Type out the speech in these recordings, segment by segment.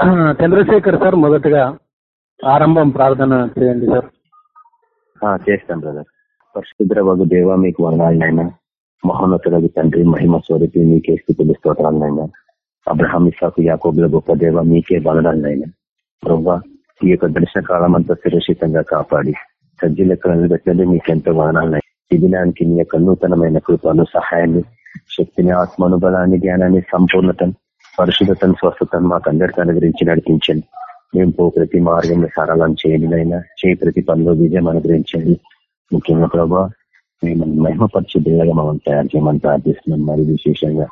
Chandrasekhar sir మొదటగా ఆరంభం ప్రార్థన చేయండి సార్ చేస్తాం బ్రదర్ పరిశుద్ర వగు దేవ మీకు వందాలనైనా మహోన్నతులకు తండ్రి మహిమ స్వరూపి మీకే స్థితులు స్తోత్రాలనైనా అబ్రహాం ఇసాకు యాకోబుల గొప్ప దేవ మీకే వదనాలనైనా ప్రభా ఈ యొక్క దర్శన కాలం అంతా సురక్షితంగా కాపాడి సజ్జి లెక్క నిలబెట్టినది మీకెంతో వదనాలనైనా ఈ దినానికి మీ యొక్క నూతనమైన కృపను సహాయాన్ని శక్తిని ఆత్మానుబలాన్ని జ్ఞానాన్ని సంపూర్ణతను పరిశుద్ధతను స్వస్థతను మాకు అందరికీ అనుగ్రహించి నడిపించండి మేము పో ప్రతి మార్గంలో సరళం చేయండి అయినా చేయి ప్రతి పనిలో విజయం అనుగ్రహించండి ముఖ్యంగా ప్రభా మేము మహిమపరిచే దేవుగా మనం తయారు చేయమని ప్రార్థిస్తున్నాం మరి విశేషంగా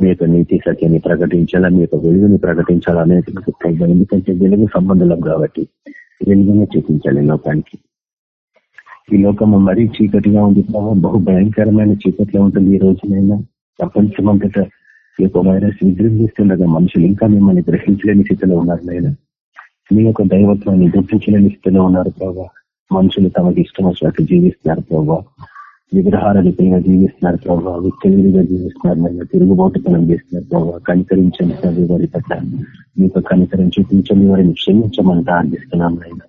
మీ యొక్క నీతి సత్యాన్ని ప్రకటించాలా మీ యొక్క వెలుగుని ప్రకటించాలా అనేది ఎందుకంటే వెలుగు సంబంధం కాబట్టి వెలుగునే చూపించాలి లోకానికి ఈ లోకము మరీ చీకటిగా ఉంది ప్రభావ బహు భయంకరమైన చీకట్లో ఉంటుంది ఈ రోజునైనా ప్రపంచమంతటా యొక్క వైరస్ విజృంభిస్తుండగా మనుషులు ఇంకా మిమ్మల్ని గ్రహించలేని స్థితిలో ఉన్నారు నాయన మీ యొక్క దైవత్వాన్ని గుర్తించలేని స్థితిలో ఉన్నారు ప్రభావ మనుషులు తమకి ఇష్టం వచ్చినట్టు జీవిస్తున్నారు ప్రభావ విగ్రహారహితంగా జీవిస్తున్నారు ప్రభావ విచ్చలిగా జీవిస్తున్నారు నైనా తిరుగుబాటుతనం చేస్తున్నారు ప్రభావ కనికరించండి తండ్రి వారి పట్ల మీకు కనికరం చూపించండి వారిని క్షమించమని ప్రార్థిస్తున్నాం నైనా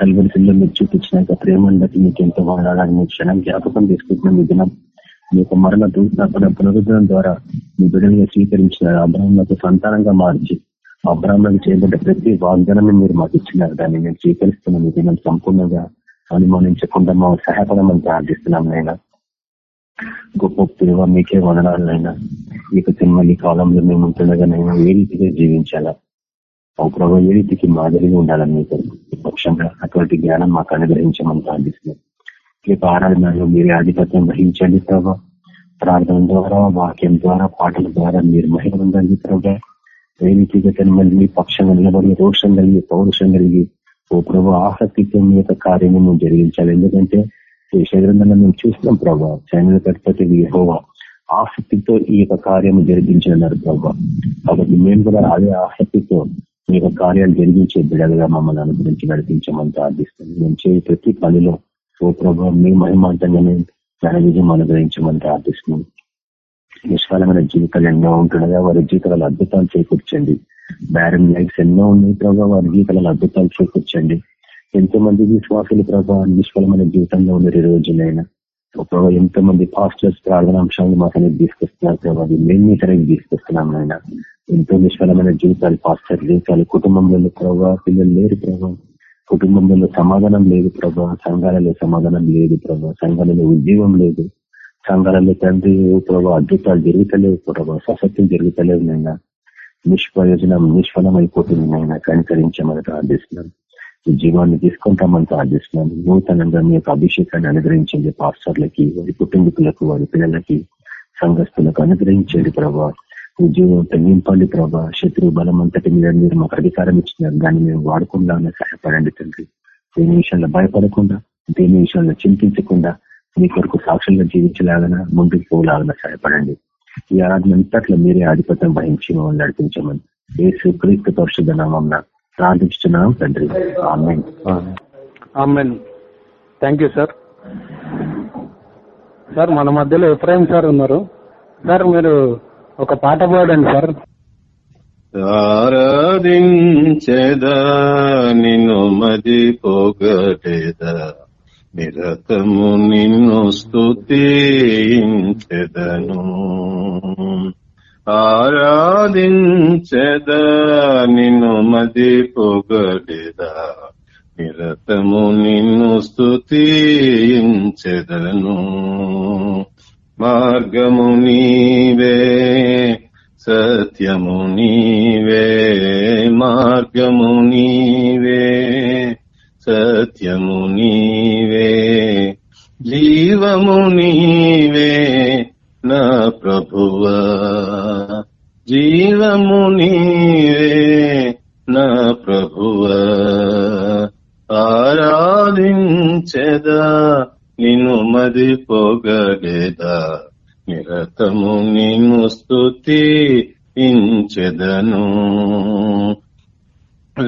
కలుగురి పిల్లలు మీరు చూపించినాక ప్రేమను బట్టి మీకు ఎంతో బాగా క్షణం జ్ఞాపకం తీసుకుంటున్నాం ఈ దినం మీ యొక్క మరణ దూసిన పునరుద్ధరణ ద్వారా మీ బిడ్డలుగా స్వీకరించినారు అబ్రాహ్మణకు సంతానంగా మార్చి అబ్రాహ్మణకు చేయబడ్డ ప్రతి వాగ్దానాన్ని మీరు మాకు ఇచ్చినారు దాన్ని మేము స్వీకరిస్తున్నాం మీ దినం సంపూర్ణంగా అనుమానించకుండా మా సహాయపడమని ప్రార్థిస్తున్నాం నైనా గొప్ప తిరువ మీకే వందనాలైనా మీకు తిమ్మలి కాలంలో మేము ఉంటుండగానైనా ఏ రీతిగా జీవించాలా ఒక ప్రభావ ఏ రీతికి మాదిరిగా ఉండాలని మీకు పక్షంగా అటువంటి జ్ఞానం మాకు అనుగ్రహించమని ప్రార్థిస్తున్నాం మీకు ఆరాధనలో మీరే ఆధిపత్యం వహించండి ప్రభా ప్రార్థన ద్వారా వాక్యం ద్వారా పాటల ద్వారా మీరు మహిళ ప్రభా ఏ మళ్ళీ పక్షంగా నిలబడి రోషం కలిగి పౌరుషం కలిగి ఓ ప్రభు ఆసక్తితో మీ యొక్క కార్యము మేము జరిగించాలి ఎందుకంటే శరీరంలో మేము చూస్తున్నాం ప్రభా సైన్య కట్పతి హోవా ఆసక్తితో ఈ యొక్క కార్యం జరిగించన్నారు ప్రభా కాబట్టి మేము కూడా అదే ఆసక్తితో మీ యొక్క కార్యాలు జరిగించే బిడలుగా మమ్మల్ని అనుగ్రహించి నడిపించమని ప్రార్థిస్తుంది మేము చేయ ప్రతి పనిలో ఓ ప్రభావ మీ మహిమాంతంగానే ఘన విజయం అనుగ్రహించమని ప్రార్థిస్తున్నాం నిష్ఫలమైన జీవితాలు ఎన్నో ఉంటుండగా వారి జీవితాల అద్భుతాలు చేకూర్చండి బ్యారం లైఫ్స్ ఎన్నో ఉన్నాయి ప్రభావ వారి జీవితాలను అద్భుతాలు చేకూర్చండి ఎంతో మంది విశ్వాసులు ప్రభావ నిష్ఫలమైన జీవితంలో ఉన్నారు ఈ రోజునైనా ప్రభావ ఎంతో మంది పాస్టర్స్ ప్రార్థనాంశాలను మాకు తీసుకొస్తున్నారు ప్రభావి మేము మీ తీసుకొస్తున్నాం ఆయన ఎంతో నిష్ఫలమైన జీవితాలు పాస్టర్ జీవితాలు కుటుంబంలో ప్రభావ పిల్లలు లేరు ప్రభావ కుటుంబంలో సమాధానం లేదు ప్రభా సంఘాలలో సమాధానం లేదు ప్రభా సంఘాలలో ఉద్యోగం లేదు సంఘాలలో తండ్రి ప్రభా అద్భుతాలు జరుగుతలేవు ప్రభా సశక్తులు జరుగుతలేవు నైనా నిష్ప్రయోజనం నిష్ఫలం అయిపోతుంది నాయన కనికరించమని ప్రార్థిస్తున్నాను ఈ జీవాన్ని తీసుకుంటామని ప్రార్థిస్తున్నాను నూతనంగా మీ యొక్క అభిషేకాన్ని అనుగ్రహించండి పాస్టర్లకి వారి కుటుంబీకులకు వారి పిల్లలకి సంఘస్థులకు అనుగ్రహించండి ప్రభావ జీవితం తగ్గింపండి ప్రభా శత్రు బలం అంతటి మీద మీరు మాకు అధికారం ఇచ్చినారు దాన్ని మేము వాడుకుండా సహాయపడండి తండ్రి దేని విషయంలో భయపడకుండా దేని విషయంలో చింతించకుండా మీ కొరకు సాక్షులుగా జీవించలాగన ముందుకు పోలాగన సహాయపడండి ఈ ఆరాధన అంతట్లో మీరే ఆధిపత్యం వహించి మమ్మల్ని నడిపించమని ఏ సుక్రీస్తు పరిశుద్ధ నామం ప్రార్థించుతున్నాం తండ్రి థ్యాంక్ యూ సార్ సార్ మన మధ్యలో ఎఫ్రాయిం సార్ ఉన్నారు సార్ మీరు ఒక పాట పాడండి సార్ ఆరాధించేదా నిన్ను మది పొగటేదా నిరతము నిన్ను స్తుదను ఆరాధించెదా నిన్ను మది పొగడేదా నిరతము నిన్ను స్తుదను మార్గము నీవే సత్యము నీవే మార్గము నీవే సత్యము నీవే జీవము నీవే నా ప్రభువా జీవము నీవే నా ప్రభువా ఆరాధించదా నిన్ను మది పోగలేదా నిరతము నిన్ను స్థుతి ఇంచెదను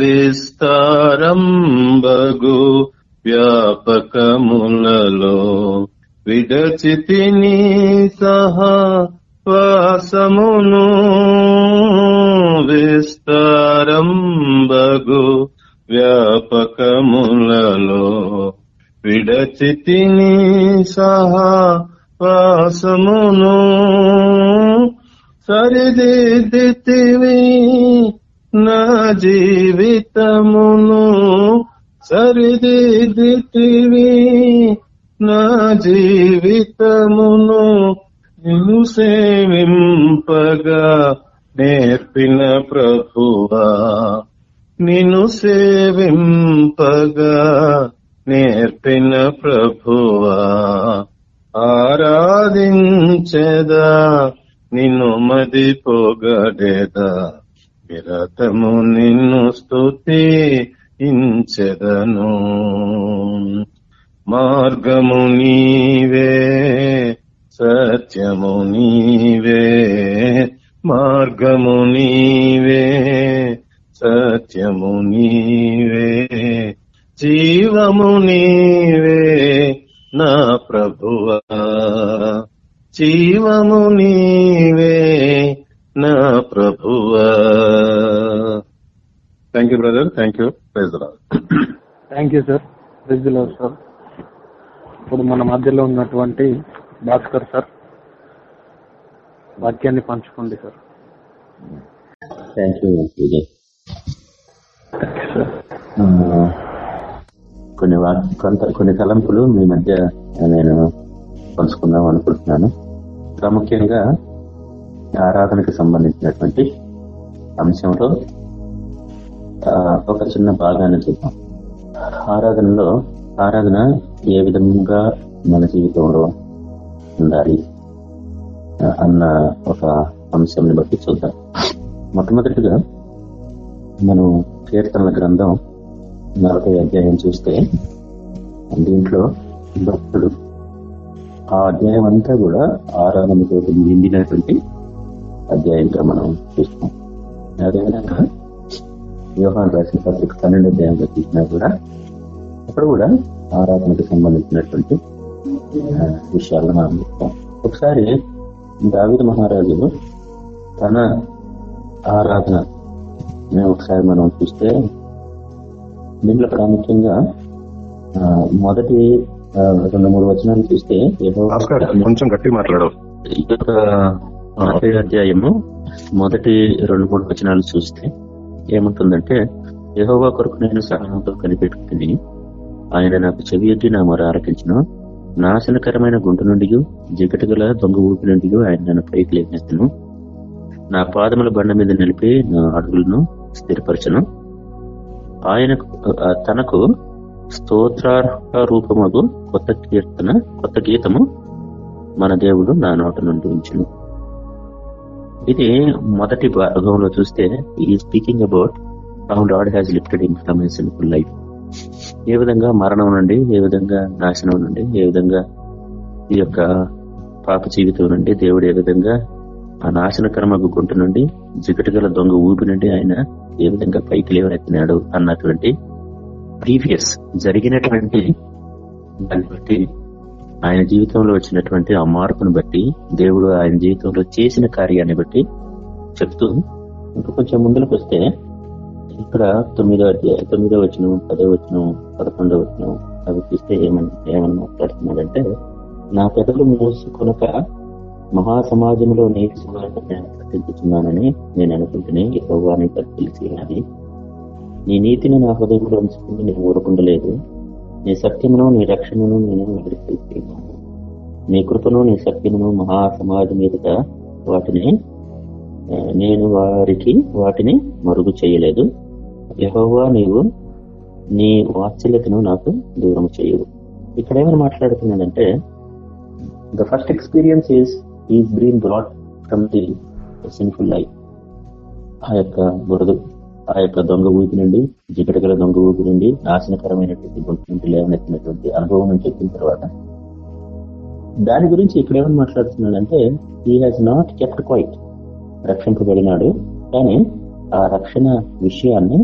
విస్తారం బగు వ్యాపకములలో విడచితిని సహా వాసమును విస్తారం బగు వ్యాపకములలో విడచితిని సహా వాసమును సరిదిద్దితివి నా జీవితమును సరిదిద్దితివి నా జీవితమును నిన్ను సేవింపగా నేర్పిన ప్రభువా నిన్ను సేవింపగా నేర్పిన ప్రభువా ఆరాధించేదా నిన్ను మది పొగడేదా విరతము నిన్ను స్థుతి ఇంచెదను మార్గము నీవే సత్యము నీవే మార్గము నీవే సత్యము నీవే జీవము నీవే నా ప్రభువ జీవము నీవే నా ప్రభువ thank you brother thank you praise thank you sir praise sir ఇప్పుడు మన మధ్యలో ఉన్నటువంటి భాస్కర్ సార్ వాక్యాన్ని పంచుకోండి సార్ థ్యాంక్ యూ సార్ కొన్ని కొంత కొన్ని తలంపులు మీ మధ్య నేను పంచుకుందాం అనుకుంటున్నాను ప్రాముఖ్యంగా ఆరాధనకు సంబంధించినటువంటి అంశంలో ఒక చిన్న భాగాన్ని చూద్దాం ఆరాధనలో ఆరాధన ఏ విధంగా మన జీవితంలో ఉండాలి అన్న ఒక అంశంని బట్టి చూద్దాం మొట్టమొదటిగా మనం కీర్తనల గ్రంథం నలభై అధ్యాయం చూస్తే దీంట్లో భక్తుడు ఆ అధ్యాయం అంతా కూడా ఆరాధనతో నిండినటువంటి అధ్యాయంగా మనం చూస్తాం అదేవిధంగా వ్యూహాన్ రాసిన పత్రిక పన్నెండు అధ్యాయంలో చూసినా కూడా అక్కడ కూడా ఆరాధనకు సంబంధించినటువంటి విషయాలను మనం చూస్తాం ఒకసారి దావిద మహారాజు తన ఆరాధన ఒకసారి మనం చూస్తే దీంట్లో ప్రాముఖ్యంగా మొదటి రెండు మూడు వచనాలు చూస్తే కొంచెం గట్టి మాట్లాడవు అధ్యాయము మొదటి రెండు మూడు వచనాలు చూస్తే ఏముంటుందంటే యహోవా కొరకు నేను సహనంతో కనిపెట్టుకుని ఆయన నాకు చెవి ఎట్టి నా మరో ఆరకించిన నాశనకరమైన గుంట నుండి జిగట గల దొంగ ఊపి నుండి ఆయన నన్ను పైకి లేపేస్తాను నా పాదముల బండ మీద నిలిపి నా అడుగులను స్థిరపరచను ఆయన తనకు స్తోత్రార్హ రూపము కొత్త కీర్తన కొత్త గీతము మన దేవుడు నా నోట నుండి ఉంచును ఇది మొదటి భాగంలో చూస్తే ఈ speaking about how Lord has lifted in from simple life ఏ విధంగా మరణం నుండి ఏ విధంగా నాశనం నుండి ఏ విధంగా ఈ యొక్క పాప జీవితం నుండి దేవుడు ఏ విధంగా ఆ నాశనకరమ గుంట నుండి జిగటు గల దొంగ ఊపి నుండి ఆయన ఏ విధంగా పైకి లేవనెత్తినాడు అన్నటువంటి ప్రీవియస్ జరిగినటువంటి దాన్ని బట్టి ఆయన జీవితంలో వచ్చినటువంటి ఆ మార్పును బట్టి దేవుడు ఆయన జీవితంలో చేసిన కార్యాన్ని బట్టి చెప్తూ ఇంకా కొంచెం ముందులకు వస్తే ఇక్కడ తొమ్మిదో అధ్యాయ తొమ్మిదో వచ్చిన పదో వచ్చిన పదకొండో వచ్చిన అవి చూస్తే ఏమని ఏమని మాట్లాడుతున్నాడంటే నా పెదవులు మూసుకొనక మహాసమాజంలో నీతి సువార్త నేను ప్రకటించుతున్నానని అనుకుంటున్నాను ఈ ప్రభువాన్ని తెలిసి అది నీ నీతిని నా హృదయంలో ఉంచుకుని నేను ఊరుకుండలేదు నీ సత్యమును నీ రక్షణను నేను విడిపిస్తున్నాను నీ కృపను నీ సత్యమును మహాసమాజం మీదుగా వాటిని నేను వారికి వాటిని మరుగు చేయలేదు యహోవా నీవు నీ వాత్సల్యతను నాకు దూరం చేయవు ఇక్కడ ఏమైనా మాట్లాడుతున్నానంటే the first experience is is been brought from the sinful life ఆ యొక్క బురదు ఆ యొక్క దొంగ ఊపి నుండి జిగటగల దొంగ ఊపి నుండి నాశనకరమైనటువంటి గుర్తింపు లేవనెత్తినటువంటి అనుభవం నుంచి చెప్పిన తర్వాత దాని గురించి ఇక్కడ మాట్లాడుతున్నాడు మాట్లాడుతున్నాడంటే he has not kept quiet రక్షింపబడినాడు కానీ ఆ రక్షణ విషయాన్ని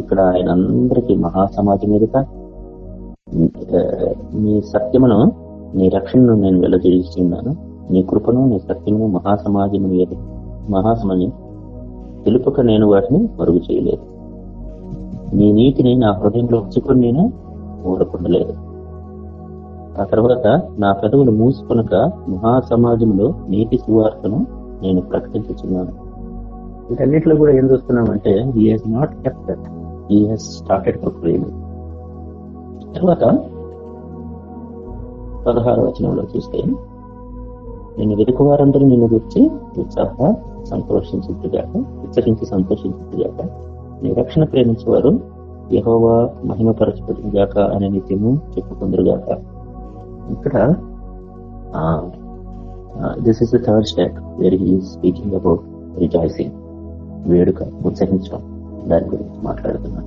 ఇక్కడ ఆయన అందరికీ మహాసమాజం మీదుగా మీ సత్యమును నీ రక్షణను నేను వెల్లజేస్తున్నాను నీ కృపను నీ సత్యము మహాసమాజము మీద మహాసమని తెలుపక నేను వాటిని మరుగు చేయలేదు నీ నీతిని నా హృదయంలో ఉంచుకొని నేను ఊరకుండలేదు ఆ తర్వాత నా పెదవులు మూసుకొనక మహాసమాజంలో నీతి సువార్తను నేను ప్రకటించుచున్నాను వీటన్నిటిలో కూడా ఏం చూస్తున్నామంటే he has not kept he has started for తర్వాత పదహారు వచనంలో చూస్తే నేను వారందరూ నిన్ను గురించి ఉత్సాహ సంతోషించుగాక హెచ్చరించి సంతోషించుగాక ప్రేమించే ప్రేమించేవారు యహోవా మహిమపరచబడిగాక అనే నిత్యము చెప్పుకుందరుగాక ఇక్కడ this is the third step where he speaking about rejoicing వేడుక ఉత్సహించడం దాని గురించి మాట్లాడుతున్నాను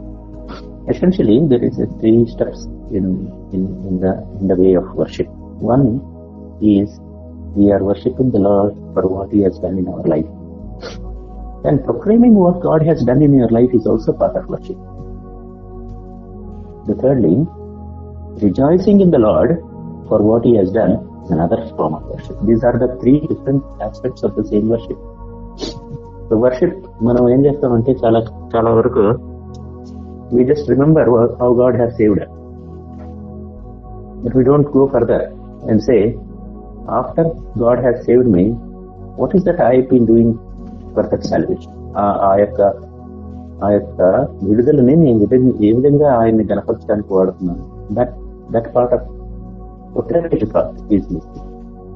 essentially there is three steps in in the in the way of worship one is We are worshipping the Lord for what he has done in our life And proclaiming what God has done in your life is also part of worship. The thirdly, rejoicing in the Lord for what He has done is another form of worship. These are the three different aspects of the same worship. So worship మనం ఏం చేస్తామంటే చాలా చాలా వరకు we just remember how God has saved us. But we don't go further and say, after God has saved me what is that I been doing perfect that ఆ యొక్క ఆ యొక్క విడుదలని నేను ఏ విధంగా ఆయన్ని గణపరచడానికి వాడుతున్నాను that that part of ఉత్తరేటివ్ part is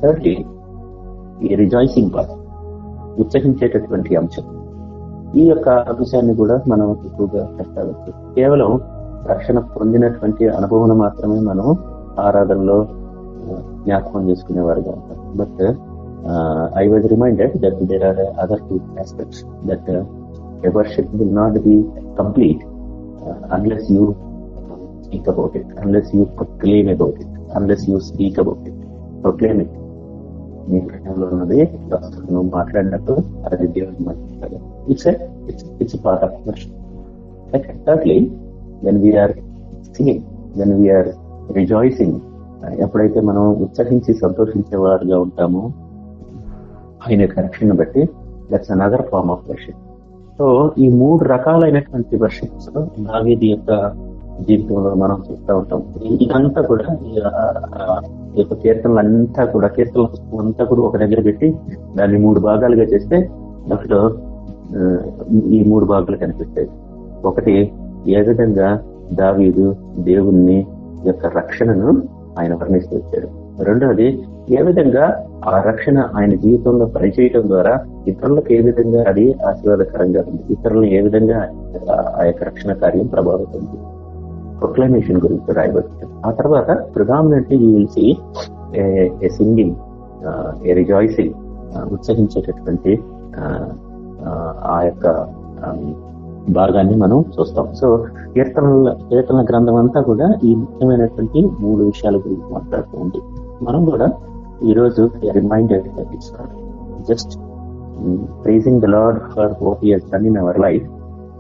thirdly ఈ రిజాయిసింగ్ పార్ట్ ఉత్సహించేటటువంటి అంశం ఈ యొక్క అంశాన్ని కూడా మనం ఎక్కువగా ప్రస్తావించాం కేవలం రక్షణ పొందినటువంటి అనుభవం మాత్రమే మనం ఆరాధనలో జ్ఞాపకం చేసుకునేవారుగా ఉంటాం but I was reminded that there are other two aspects that worship will not be complete unless you speak about it unless you proclaim about it unless you speak about it proclaim it నీ ప్రకటనలో ఉన్నది నువ్వు మాట్లాడినట్టు అది దేవుడు మాట్లాడాలి it's it's it's part of worship Like thirdly, when we are seeing, ఎప్పుడైతే మనం ఉత్సహించి సంతోషించేవారుగా ఉంటామో ఆయన యొక్క రక్షణ బట్టి that's another form of worship so ఈ మూడు రకాలైనటువంటి వర్షిప్స్ దావేది యొక్క జీవితంలో మనం చూస్తూ ఉంటాం ఇదంతా కూడా ఈ యొక్క కీర్తనలు అంతా కూడా కీర్తనల అంతా కూడా ఒక దగ్గర పెట్టి దాన్ని మూడు భాగాలుగా చేస్తే దాంట్లో ఈ మూడు భాగాలు కనిపిస్తాయి ఒకటి ఏ విధంగా దావీదు దేవుణ్ణి యొక్క రక్షణను ఆయన వర్ణిస్తూ వచ్చాడు రెండవది ఏ విధంగా ఆ రక్షణ ఆయన జీవితంలో పనిచేయటం ద్వారా ఇతరులకు ఏ విధంగా అది ఆశీర్వాదకరంగా ఉంది ఇతరులను ఏ విధంగా ఆ యొక్క రక్షణ కార్యం ప్రభావితం ప్రొక్లమేషన్ గురించి రాయవచ్చు ఆ తర్వాత predominantly see singing a rejoicing ఉత్సహించేటటువంటి ఆ యొక్క భాగాన్ని మనం చూస్తాం సో కీర్తనల కీర్తన గ్రంథం అంతా కూడా ఈ ముఖ్యమైనటువంటి మూడు విషయాల గురించి మాట్లాడుతూ ఉంది మనం కూడా ఈరోజు reminded it's just praising the Lord for what he done in our life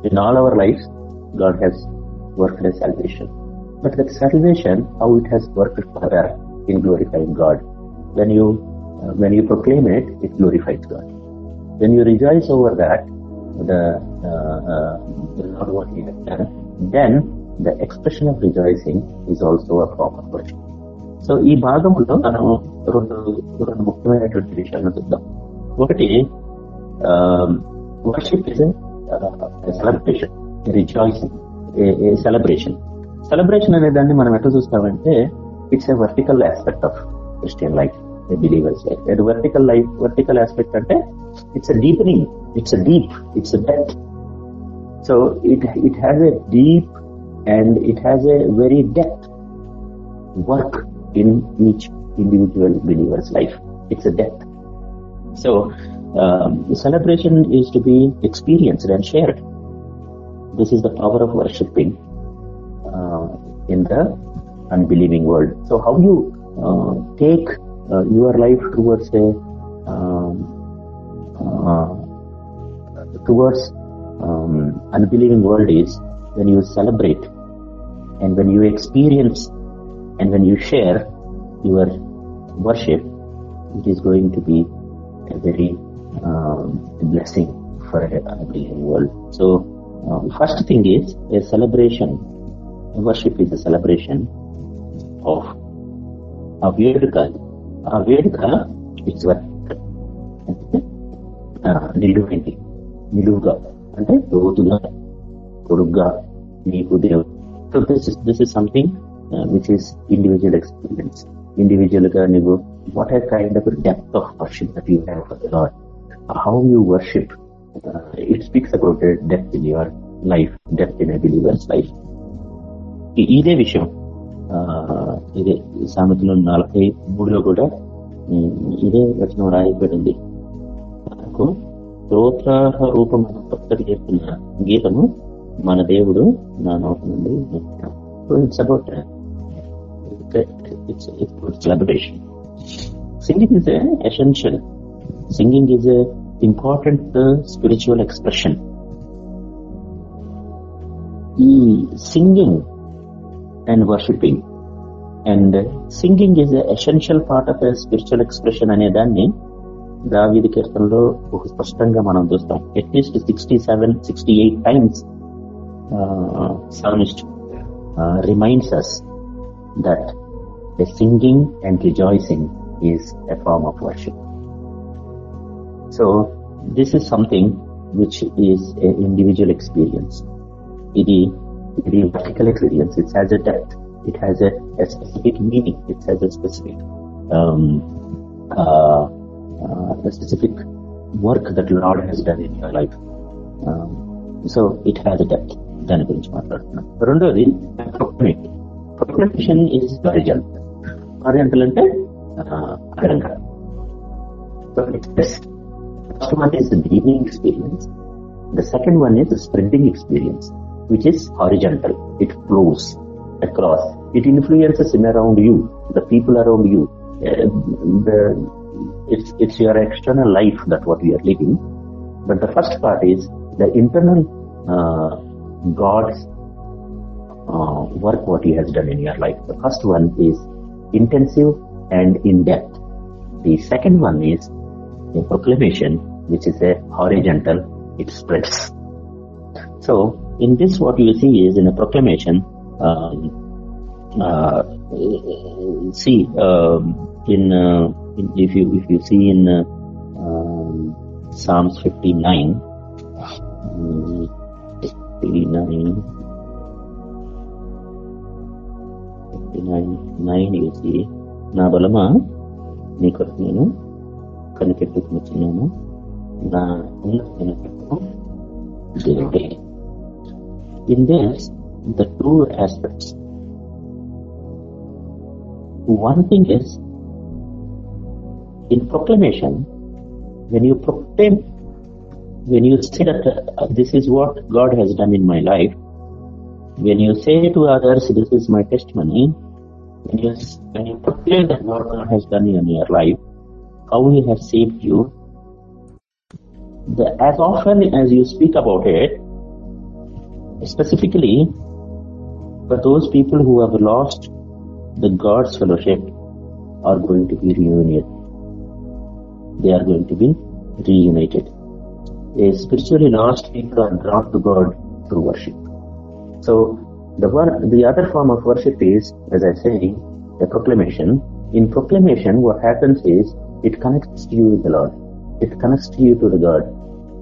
in all our life God has work celebration salvation but that celebration how it has work for in glorifying God when you when you proclaim it it glorifies God when you rejoice over that the uh, uh, not what He has done, then the expression of rejoicing is also a proper worship. So ఈ భాగంలో మనం రెండు రెండు ముఖ్యమైనటువంటి విషయాలను చూద్దాం ఒకటి worship is celebration rejoicing celebration celebration అనే దాన్ని మనం ఎట్లా చూస్తామంటే it's a vertical aspect of Christian life the believer's life. And vertical life, vertical aspect ante, it's a deepening, it's a deep, it's a depth. So it has a deep and it has a very depth work in each individual believer's life. It's a depth. So um, celebration is to be experienced and shared. This is the power of worshipping uh, in the unbelieving world. So how you uh, take uh, your life towards a um, uh, towards um, unbelieving world is when you celebrate and when you experience and when you share your worship, it is going to be a very um, blessing for an unbelieving world. So, um, first thing is a celebration. Worship is a celebration of of your God ఆ వేడుక నిలువైంది నిలువుగా అంటే లోతుగా పొడుగ్గా నీకు దేవుడు something which is individual experience individual గా నీవు what are kind of depth of worship that you have for the Lord how you worship it speaks about depth in your life depth in a believer's life ఇదే విషయం ఇదే సామెతలు నలభై మూడులో కూడా ఇదే వచనం రాయబడింది మనకు స్తోత్రార్హ రూపం భక్తుడు చేస్తున్న గీతము మన దేవుడు నా నోట నుండి it's singing is essential singing is important spiritual expression ఈ singing and worshipping and singing is essential part of spiritual expression అనే దాన్ని దావీది కీర్తనలో బహు స్పష్టంగా మనం చూస్తాం at least sixty seven sixty eight times psalmist reminds us that the singing and rejoicing is a form of worship so this is something which is individual experience ఇది It is practical experience. It has a depth. It has a, a specific meaning. It has a specific um, uh, uh, specific work that Lord has done in your life so it has a depth దాని గురించి మాట్లాడుతున్నాం రెండోది proclamate proclamation is horizontal horizontal అంటే అడ్డంగా first one is the being experience the second one is spreading experience which is horizontal. It flows across. It influences in around you, the people around you. Uh, the, it's, it's your external life that what we are living. But the first part is the internal uh, God's uh, work what He has done in your life. The first one is intensive and in depth. The second one is a proclamation, which is a horizontal, it spreads. So, in this, what you see is in a proclamation. Um, uh, see um, in, uh, in, if you if you see in uh, um, Psalms 59 um, 59 59 9 you see నా బలమా నీ కొరకు నేను కనిపెట్టుకున్నాను నా ఉన్నతమైన దేవుడే in this, the two aspects. One thing is in proclamation, when you proclaim, when you say that uh, this is what God has done in my life, when you say to others, this is my testimony, when you, when you proclaim that what God has done in your life, how He has saved you, the, as often as you speak about it, specifically for those people who have lost the God's fellowship are going to be reunited. They are going to be reunited. A spiritually lost people are drawn to God through worship. So the one, the other form of worship is, as I say, a proclamation. In proclamation, what happens is it connects you with the Lord. It connects you to the God.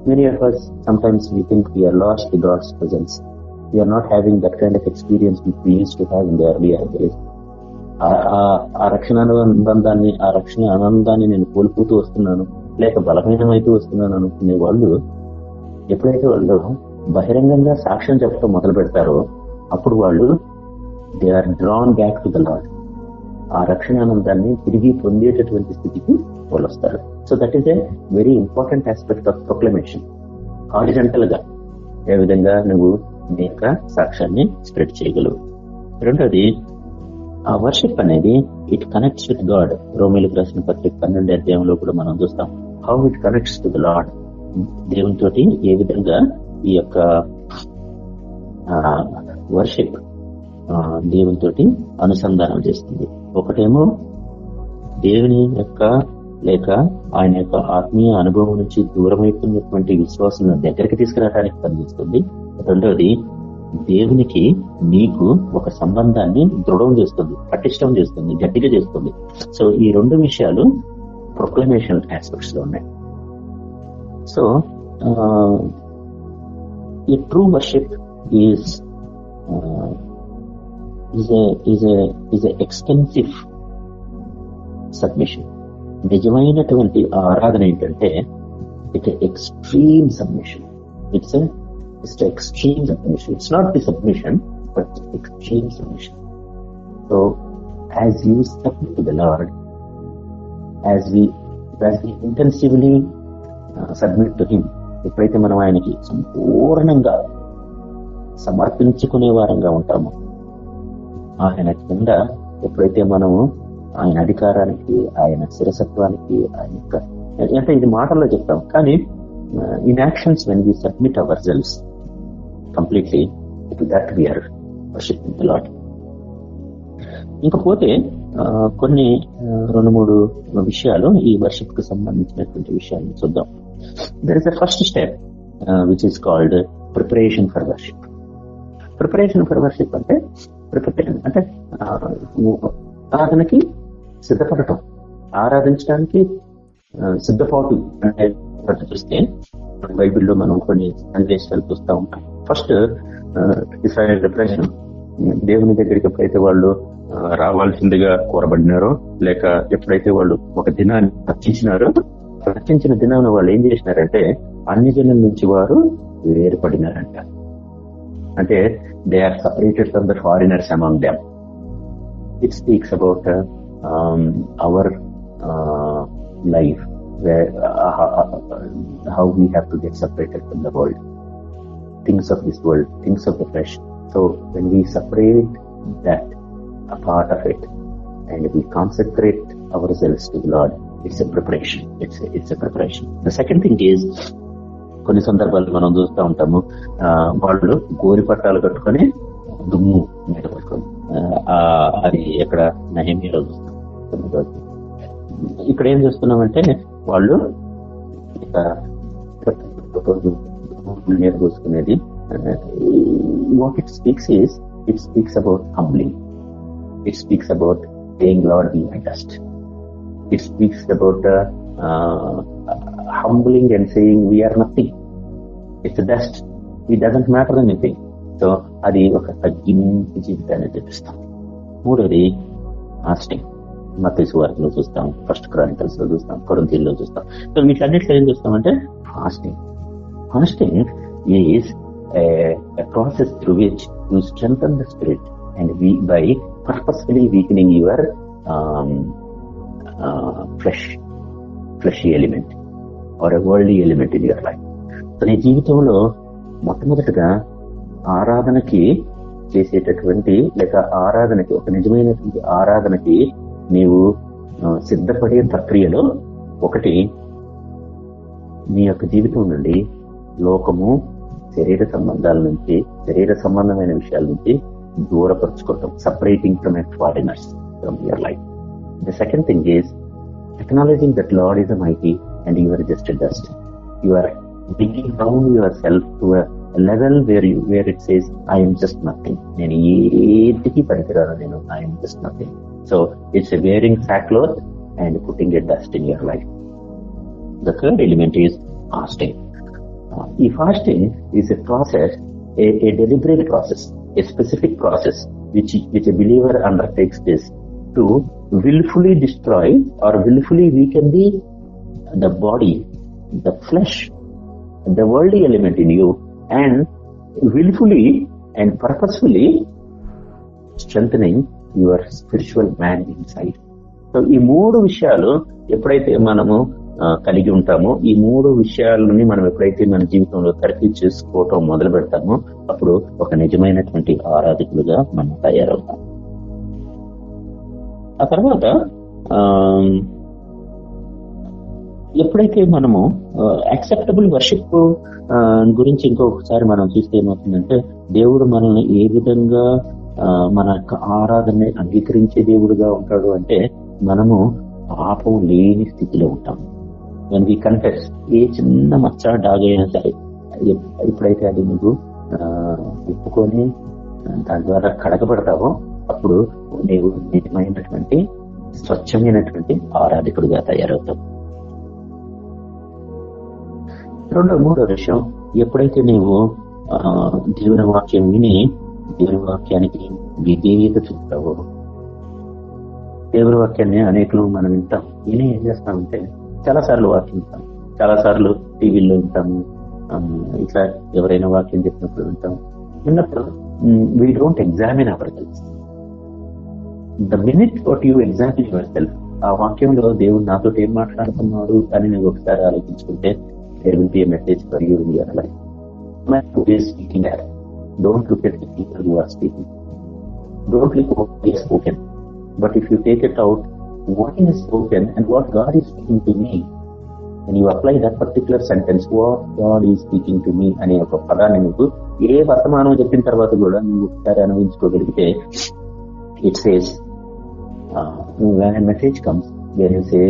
Many of us sometimes we think we are lost to God's presence we are not having that kind of experience which we used to have in the earlier days ఆ రక్షణ అనుబంధాన్ని ఆ రక్షణ ఆనందాన్ని నేను కోల్పోతూ వస్తున్నాను లేక బలహీనమైతూ వస్తున్నాను అనుకునే వాళ్ళు ఎప్పుడైతే వాళ్ళు బహిరంగంగా సాక్ష్యం చెప్పడం మొదలు పెడతారో అప్పుడు వాళ్ళు they are drawn back to the Lord ఆ రక్షణ ఆనందాన్ని తిరిగి పొందేటటువంటి స్థితికి వాళ్ళు so that is a very important aspect of proclamation horizontal గా ఏ విధంగా నువ్వు మీ యొక్క సాక్ష్యాన్ని స్ప్రెడ్ చేయగలవు రెండోది ఆ వర్షిప్ అనేది ఇట్ కనెక్ట్స్ విత్ గాడ్ రోమిలకు రాసిన పత్రిక పన్నెండు అధ్యాయంలో కూడా మనం చూస్తాం how it connects to the Lord దేవునితో ఏ విధంగా ఈ యొక్క వర్షిప్ దేవునితో అనుసంధానం చేస్తుంది ఒకటేమో దేవుని యొక్క లేక ఆయన యొక్క ఆత్మీయ అనుభవం నుంచి దూరమైపోయినటువంటి విశ్వాసం దగ్గరికి తీసుకురావడానికి పనిచేస్తుంది రెండవది దేవునికి నీకు ఒక సంబంధాన్ని దృఢం చేస్తుంది పటిష్టం చేస్తుంది గట్టిగా చేస్తుంది సో ఈ రెండు విషయాలు ప్రొక్లమేషన్ ఆస్పెక్ట్స్ లో ఉన్నాయి సో ఈ true worship is is is is submission నిజమైనటువంటి ఆరాధన ఏంటంటే it extreme submission it's It's the extreme submission. It's not the submission, but the extreme submission. So, as you submit to the Lord, as we as we intensively uh, submit to Him, ఎప్పుడైతే మనం ఆయనకి సంపూర్ణంగా సమర్పించుకునే వారంగా ఉంటామో ఆయన కింద ఎప్పుడైతే మనము ఆయన అధికారానికి ఆయన స్థిరసత్వానికి ఆయన అంటే ఇది మాటల్లో చెప్తాం కానీ in actions when we submit our selves completely that we are worshipping the Lord ఇంకపోతే కొన్ని రెండు మూడు విషయాలు ఈ వర్షిప్ కు సంబంధించినటువంటి విషయాలను చూద్దాం there is the first step which is called preparation for worship preparation for worship అంటే ప్రిపరేషన్ అంటే ఆరాధనకి సిద్ధపడటం ఆరాధించడానికి సిద్ధపాటు అంటే చూస్తే బైబిల్లో మనం కొన్ని సందేశాలు చూస్తూ ఉంటాం ఫస్ట్ ఇస్రాయల్ దేవుని దగ్గరికి ఎప్పుడైతే వాళ్ళు రావాల్సిందిగా కోరబడినారో లేక ఎప్పుడైతే వాళ్ళు ఒక దినాన్ని రచించినారో రచించిన దినాన్ని వాళ్ళు ఏం చేసినారంటే అన్ని జనుల నుంచి వారు ఏర్పడినారంట అంటే they are separated from the foreigners among them it speaks about our life how we have to get separated from the world things of this world, things of the flesh. So when we separate that, a part of it, and we consecrate ourselves to the Lord, it's a preparation it's it's a preparation the second thing is కొన్ని సందర్భాలు మనం చూస్తూ ఉంటాము వాళ్ళు గోరి పట్టాలు కట్టుకొని దుమ్ము మీద పట్టుకొని అది ఎక్కడ నహిమీలో చూస్తాం ఇక్కడ ఏం చూస్తున్నామంటే వాళ్ళు మీద మీద కూర్చుకునేది what it speaks is it speaks about humbling it speaks about saying Lord be my dust it speaks about humbling and saying we are nothing it's dust ఈ డజంట్ మ్యాటర్ ఎనీథింగ్ సో అది ఒక తగ్గింపు జీవితాన్ని చూపిస్తాం మూడోది fasting మతేసు వారిలో చూస్తాం ఫస్ట్ క్రానికల్స్ లో చూస్తాం కొరంతీల్లో చూస్తాం సో వీటన్నిటిలో ఏం చూస్తామంటే fasting Fasting is a, a process through which you strengthen the spirit and we, by purposefully weakening your um, uh, flesh, fleshy element or a worldly element in your life. So నీ జీవితంలో మొట్టమొదటిగా ఆరాధనకి చేసేటటువంటి లేక ఆరాధనకి ఒక నిజమైనటువంటి ఆరాధనకి నీవు సిద్ధపడే ప్రక్రియలో ఒకటి నీ యొక్క జీవితం నుండి లోకము శరీర సంబంధాల నుంచి శరీర సంబంధమైన విషయాల నుంచి దూరపరచుకోవటం separating from a foreigners from your life the second thing is acknowledging that Lord is Almighty and you are just a dust. You are digging down yourself to a level where you, where it says, I am just nothing. నేను ఏటికి పనికిరాను నేను I am just nothing. So it's a wearing sackcloth and putting a dust in your life. The third element is fasting. ఈ fasting is a process a deliberate process, a specific process which, which a believer undertakes this to willfully destroy or willfully weaken the, the body, the flesh, the worldly element in you and willfully and purposefully strengthening your spiritual man inside. So ఈ మూడు విషయాలు ఎప్పుడైతే మనము కలిగి ఉంటామో ఈ మూడు విషయాలని మనం ఎప్పుడైతే మన జీవితంలో తరఫీ చేసుకోవటం మొదలు పెడతామో అప్పుడు ఒక నిజమైనటువంటి ఆరాధకులుగా మనం తయారవుతాం ఆ తర్వాత ఎప్పుడైతే మనము యాక్సెప్టబుల్ వర్షిప్ గురించి ఇంకొకసారి మనం చూస్తే ఏమవుతుందంటే దేవుడు మనల్ని ఏ విధంగా మన ఆరాధనని అంగీకరించే దేవుడుగా ఉంటాడు అంటే మనము పాపం లేని స్థితిలో ఉంటాము వెన్ వి కన్ఫెస్ ఏ చిన్న మచ్చ డాగ్ అయినా సరే ఎప్పుడైతే అది నువ్వు ఒప్పుకొని దాని ద్వారా కడగబడతావో అప్పుడు నీవు నిజమైనటువంటి స్వచ్ఛమైనటువంటి ఆరాధికుడుగా తయారవుతావు రెండో మూడో విషయం ఎప్పుడైతే నీవు దేవుని వాక్యం విని దేవుని వాక్యానికి విధేయత చూపుతావో దేవుని వాక్యాన్ని అనేకలు మనం వింటాం నేనే ఏం చేస్తామంటే చాలా సార్లు వాక్యం వింటాం సార్లు టీవీల్లో వింటాము ఇట్లా ఎవరైనా వాక్యం చెప్పినప్పుడు వింటాం విన్నప్పుడు we don't examine our self the minute what you examine your self ఆ వాక్యంలో దేవుడు నాతో ఏం మాట్లాడుతున్నాడు అని నువ్వు ఒకసారి ఆలోచించుకుంటే there will be a message for you in your life speaking and don't look at the people speaking don't look spoken but if you take it out what is spoken and what God is speaking to me. When you apply that particular sentence, what God is speaking to me అనే ఒక పదాన్ని నువ్వు ఏ వర్తమానం చెప్పిన తర్వాత కూడా నువ్వు ఒకసారి అనుభవించుకోగలిగితే it's age when a message comes, then you say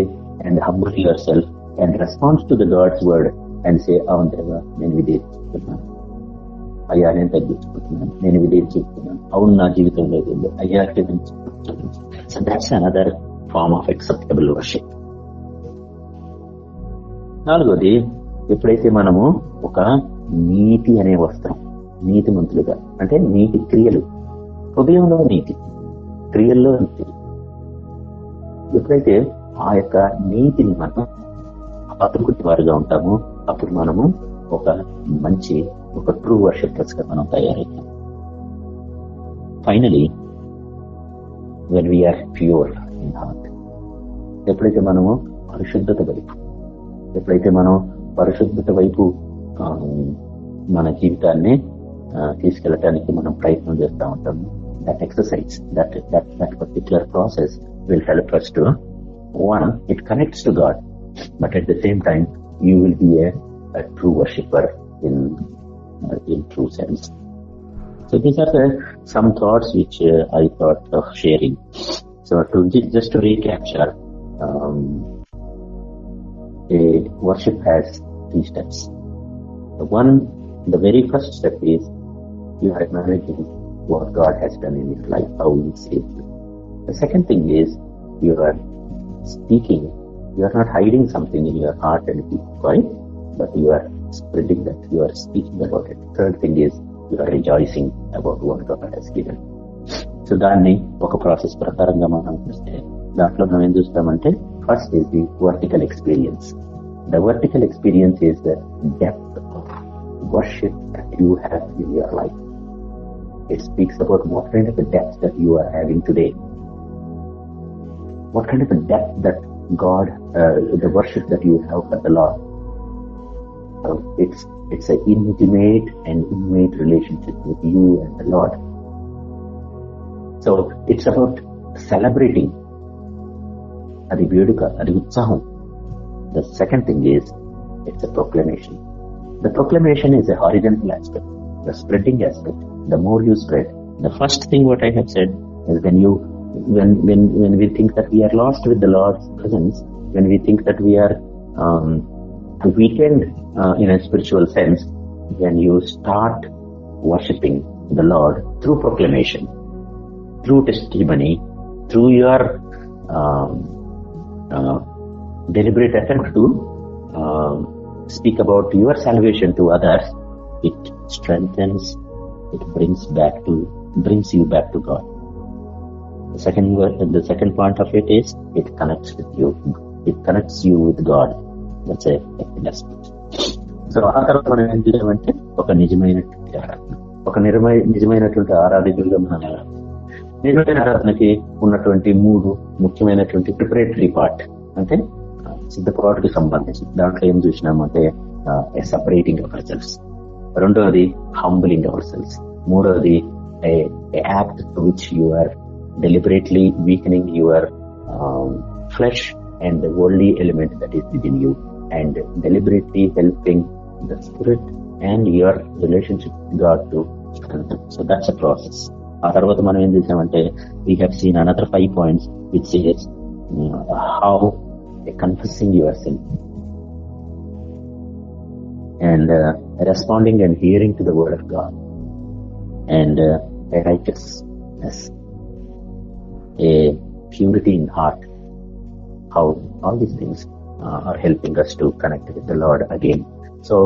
and humble yourself and respond to the God's word and say, అవును దేవా నేను విధేస్తున్నాను అయ్యా నేను తగ్గించుకుంటున్నాను నేను విధేయం చెప్తున్నాను అవును నా జీవితంలో అయ్యా క్షమించుకుంటున్నాను so that's another form of acceptable worship నాలుగోది ఎప్పుడైతే మనము ఒక నీతి అనే వస్త్రం నీతిమంతులుగా అంటే నీతి క్రియలు హృదయంలో నీతి క్రియల్లో నీతి ఎప్పుడైతే ఆ యొక్క నీతిని మనం అపతృకుటి వారుగా ఉంటామో అప్పుడు మనము ఒక మంచి ఒక ట్రూ వర్షిపర్స్ గా మనం తయారవుతాం finally when we are pure ఎప్పుడైతే మనము పరిశుద్ధత వైపు ఎప్పుడైతే మనం పరిశుద్ధత వైపు మన జీవితాన్ని తీసుకెళ్ళటానికి మనం ప్రయత్నం చేస్తూ ఉంటాము that exercise that that that particular process will help us to one it connects to God but at the same time you will be a true worshipper in in true sense So these are the, some thoughts which uh, I thought of sharing. So to just to recapture, um, a worship has three steps. The one, the very first step is you are acknowledging what God has done in his life, how he saved you. The second thing is you are speaking, you are not hiding something in your heart and keep quiet, but you are spreading that, you are speaking about it. Third thing is you are rejoicing about what God has given. So దాన్ని ఒక process ప్రకారంగా మనం చూస్తే దాంట్లో మనం ఏం చూస్తామంటే first is the vertical experience the vertical experience is the depth of worship that you have in your life it speaks about what kind of a depth that you are having today. What kind of a depth that God, uh, the worship that you have for the Lord. Uh, it's it's an intimate and intimate relationship with you and the Lord. So it's about celebrating. అది వేడుక అది ఉత్సాహం the second thing is it's a proclamation The proclamation is a horizontal aspect. The spreading aspect, the more you spread. The first thing what I have said is when you, when, when, when we think that we are lost with the Lord's presence, when we think that we are, um, weakened uh, in a spiritual sense, when you start worshipping the Lord through proclamation, through testimony, through your um, uh, deliberate attempt to um, speak about your salvation to others, it strengthens, it brings back to, brings you back to God. The second word, the second point of it is it connects with you. It connects you with God. That's a second aspect. So ఆ తర్వాత మనం ఏం చేయాలంటే ఒక నిజమైనటువంటి ఆరాధన ఒక నిర్మయ నిజమైనటువంటి ఆరాధకులుగా మనం ఎలాగ? నిజమైన ఆరాధనకి ఉన్నటువంటి మూడు ముఖ్యమైనటువంటి ప్రిపరేటరీ పార్ట్ అంటే సిద్ధపోరాటకు సంబంధించి దాంట్లో ఏం చూసినామంటే సపరేటింగ్ అవర్ సెల్స్ రెండవది హంబులింగ్ అవర్ సెల్స్ మూడవది act which your deliberately weakening your flesh and the only element that is within you and deliberately helping the spirit and your relationship God to so that's a process ఆ తర్వాత మనం ఏం చేసామంటే we have seen another five points which says how confessing your sin and uh, responding and hearing to the word of God and uh, a righteousness, a purity in heart, how all these things uh, are helping us to connect with the Lord again. So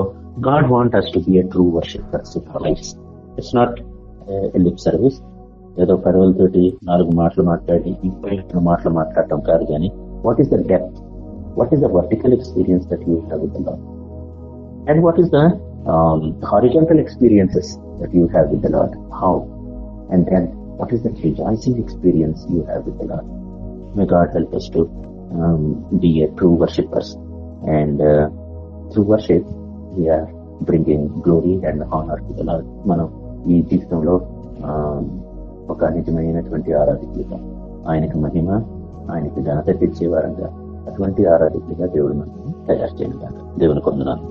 God wants us to be a true worshippers with our lives. It's not lip service ఏదో పెడవలతోటి నాలుగు మాటలు మాట్లాడి ఇంకా రెండు మాటలు మాట్లాడటం కాదు కానీ what is the depth what is the vertical experience that you have with the Lord and what is the horizontal experiences that you have with the Lord how and then what is that rejoicing experience you have with the Lord may God help us to be a true worshippers and through worship we are bringing glory and honour to the Lord మనం ఈ జీవితంలో ఒక నిజమైనటువంటి ఆరాధికులుగా ఆయనకు మహిమ ఆయనకు ఘనత వారంగా అటువంటి ఆరాధికులుగా దేవుడు మనం తయారు చేయడం దేవుని కొందనాలు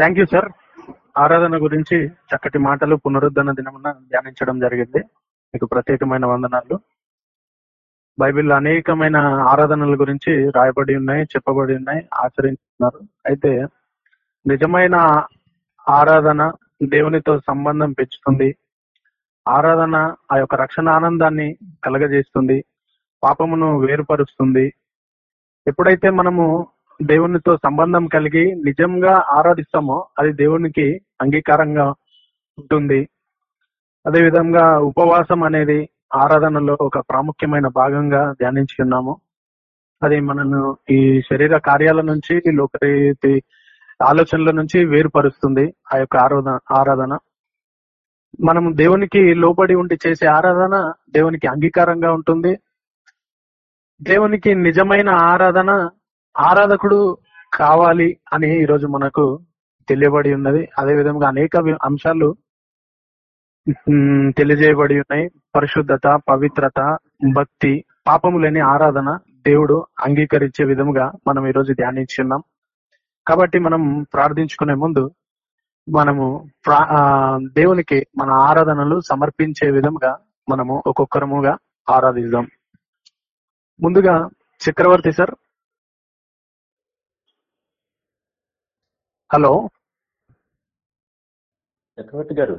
థ్యాంక్ యూ సార్ ఆరాధన గురించి చక్కటి మాటలు పునరుద్ధరణ దినమున ధ్యానించడం జరిగింది మీకు ప్రత్యేకమైన వందనాలు బైబిల్ అనేకమైన ఆరాధనల గురించి రాయబడి ఉన్నాయి చెప్పబడి ఉన్నాయి ఆచరించున్నారు అయితే నిజమైన ఆరాధన దేవునితో సంబంధం పెంచుతుంది ఆరాధన ఆ యొక్క రక్షణ ఆనందాన్ని కలగజేస్తుంది పాపమును వేరుపరుస్తుంది ఎప్పుడైతే మనము దేవునితో సంబంధం కలిగి నిజంగా ఆరాధిస్తామో అది దేవునికి అంగీకారంగా ఉంటుంది అదేవిధంగా ఉపవాసం అనేది ఆరాధనలో ఒక ప్రాముఖ్యమైన భాగంగా ధ్యానించుకున్నాము అది మనను ఈ శరీర కార్యాల నుంచి లోకరీతి ఆలోచనల నుంచి వేరుపరుస్తుంది ఆ యొక్క ఆరాధన మనం దేవునికి లోబడి ఉండి చేసే ఆరాధన దేవునికి అంగీకారంగా ఉంటుంది దేవునికి నిజమైన ఆరాధన ఆరాధకుడు కావాలి అని ఈరోజు మనకు తెలియబడి ఉన్నది అదే విధంగా అనేక అంశాలు తెలియజేయబడి ఉన్నాయి పరిశుద్ధత పవిత్రత భక్తి పాపము లేని ఆరాధన దేవుడు అంగీకరించే విధముగా మనం ఈరోజు ధ్యానించున్నాం కాబట్టి మనం ప్రార్థించుకునే ముందు మనము దేవునికి మన ఆరాధనలు సమర్పించే విధంగా మనము ఒక్కొక్కరముగా ఆరాధిద్దాం ముందుగా చక్రవర్తి సార్ హలో చక్రవర్తి గారు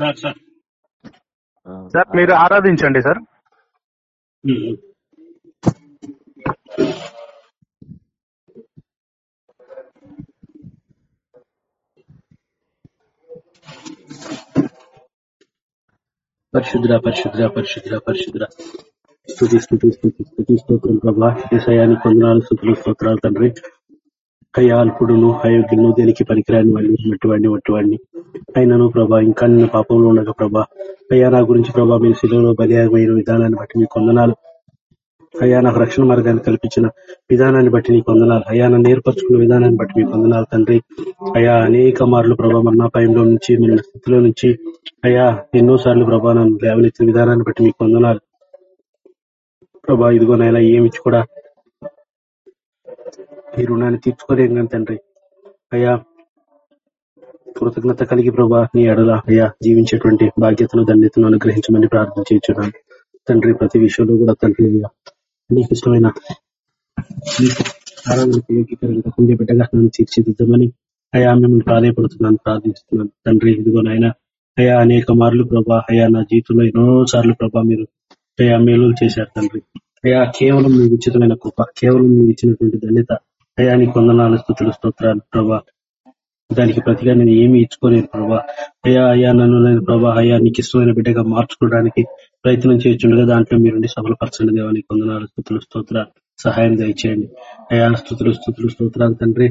సార్ సార్ సార్ మీరు ఆరాధించండి సార్ పరిశుద్ర పరిశుద్ర పరిశుద్ర పరిశుద్ర స్థుతి స్థుతి స్థుతి స్థుతి స్తోత్రం ప్రభా ఏసయాని స్థుతులు స్తోత్రాలు తండ్రి అయ్యా అయోధ్యను అయోగ్యులను దేనికి పనికిరాని వాళ్ళు మట్టివాడిని వాడిని అయినను ప్రభా ఇంకా నిన్న పాపంలో ఉండగా ప్రభా అయ్యా నా గురించి ప్రభా మీరు శిలువలో బలియాగమైన విధానాన్ని బట్టి మీ కొందనాలు అయ్యా నాకు రక్షణ మార్గాన్ని కల్పించిన విధానాన్ని బట్టి నీకు వందనాలు అయ్యా నన్ను నేర్పరచుకున్న విధానాన్ని బట్టి మీకు వందనాలు తండ్రి అయ్యా అనేక మార్లు ప్రభా మరణాపాయంలో నుంచి మన స్థితిలో నుంచి అయ్యా సార్లు ప్రభా నన్ను లేవనెత్తిన విధానాన్ని బట్టి మీకు వందనాలు ప్రభా ఇదిగోనైనా ఏమిచ్చి కూడా ఈ రుణాన్ని తీర్చుకోలేం కానీ తండ్రి అయ్యా కృతజ్ఞత కలిగి ప్రభా నీ అడల అయ్యా జీవించేటువంటి బాధ్యతను ధన్యతను అనుగ్రహించమని ప్రార్థన చేయించడానికి తండ్రి ప్రతి విషయంలో కూడా తండ్రి నీకు ఇష్టమైన నీకు యోగ్యకరంగా బిడ్డగా నన్ను తీర్చిదిద్దామని అయా మిమ్మల్ని ప్రాధాయపడుతున్నాను ప్రార్థిస్తున్నాను తండ్రి ఇదిగో నాయన అయా అనేక మార్లు ప్రభా అయా నా జీవితంలో ఎన్నో సార్లు ప్రభా మీరు అయా మేలు చేశారు తండ్రి అయా కేవలం మీ ఉచితమైన కృప కేవలం మీరు ఇచ్చినటువంటి దళిత అయా కొందనాలు వందనాలు స్థుతులు స్తోత్రాలు ప్రభా దానికి ప్రతిగా నేను ఏమి ఇచ్చుకోలేను ప్రభా అయా అయా నన్ను ప్రభా అయా నీకు ఇష్టమైన బిడ్డగా మార్చుకోవడానికి ప్రయత్నం చేయొచ్చుండగా దాంట్లో మీరుండి సఫలపరచండి దేవానికి కొందనాలు స్థుతులు స్తోత్ర సహాయం దయచేయండి అయా స్థుతులు స్థుతులు స్తోత్రాలు తండ్రి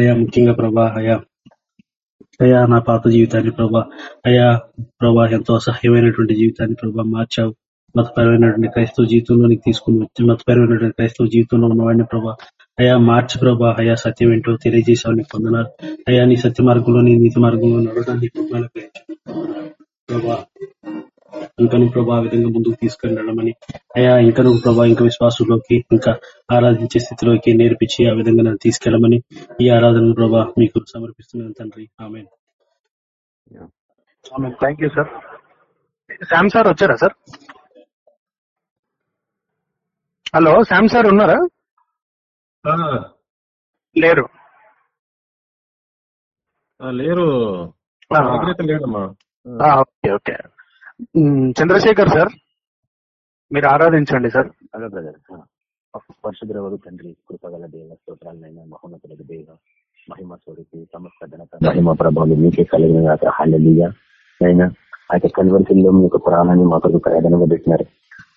అయా ముఖ్యంగా ప్రభా అయా అయా నా పాత జీవితాన్ని ప్రభా అయా ప్రభా ఎంతో అసహ్యమైనటువంటి జీవితాన్ని ప్రభా మార్చావు మతపరమైనటువంటి క్రైస్తవ నీకు తీసుకుని వచ్చి మతపరమైనటువంటి క్రైస్తవ జీవితంలో ఉన్నవాడిని ప్రభా అయా మార్చి ప్రభా అయా సత్యం ఏంటో తెలియజేసావు నీకు పొందనారు అయా నీ సత్య మార్గంలో నీ నీతి మార్గంలో నడవడానికి ప్రభా ఇంకను ప్రభా ఆ విధంగా ముందుకు తీసుకెళ్ళడమని అయా ఇంకను ప్రభా ఇంకా విశ్వాసంలోకి ఇంకా ఆరాధించే స్థితిలోకి నేర్పించి ఆ విధంగా నన్ను తీసుకెళ్ళమని ఈ ఆరాధన ప్రభా మీకు సమర్పిస్తున్నాను తండ్రి ఆమె thank you sir Sam sir వచ్చారా సార్ హలో శామ్ సార్ ఉన్నారా లేరు లేరు ఓకే ఓకే చంద్రశేఖర్ సార్ మీరు ఆరాధించండి సార్ హలో బ్రదర్ పరిశుద్రవరు తండ్రి కృపగల దేవ స్తోత్రాలైన మహోన్నతుల దేవ మహిమ స్వరూపి సమస్త ఘనత మహిమ ప్రభావం మీకే కలిగిన కాక హల్లెలియ అయినా మీ యొక్క ప్రాణాన్ని మా కొరకు ప్రయాణంగా పెట్టినారు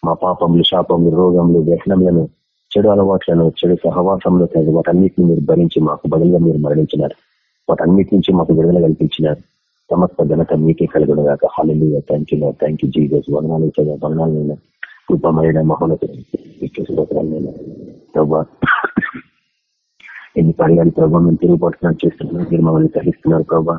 మా పాపములు శాపములు రోగములు వ్యసనములను చెడు అలవాట్లను చెడు సహవాసంలో వాటన్నిటిని మీరు భరించి మాకు బదులుగా మీరు మరణించినారు వాటన్నిటి నుంచి మాకు విడుదల కల్పించినారు సమస్త ఘనత మీకే కలగడం కాక హాలి thank you thank you Jesus వదనాలు ఇచ్చేదా వదనాలైనా కృపమైన మహోన్నత ఎన్ని పర్యాలు ప్రభావ మేము తిరుగుబాటు చేస్తున్నాం మీరు మమ్మల్ని సహిస్తున్నారు ప్రభా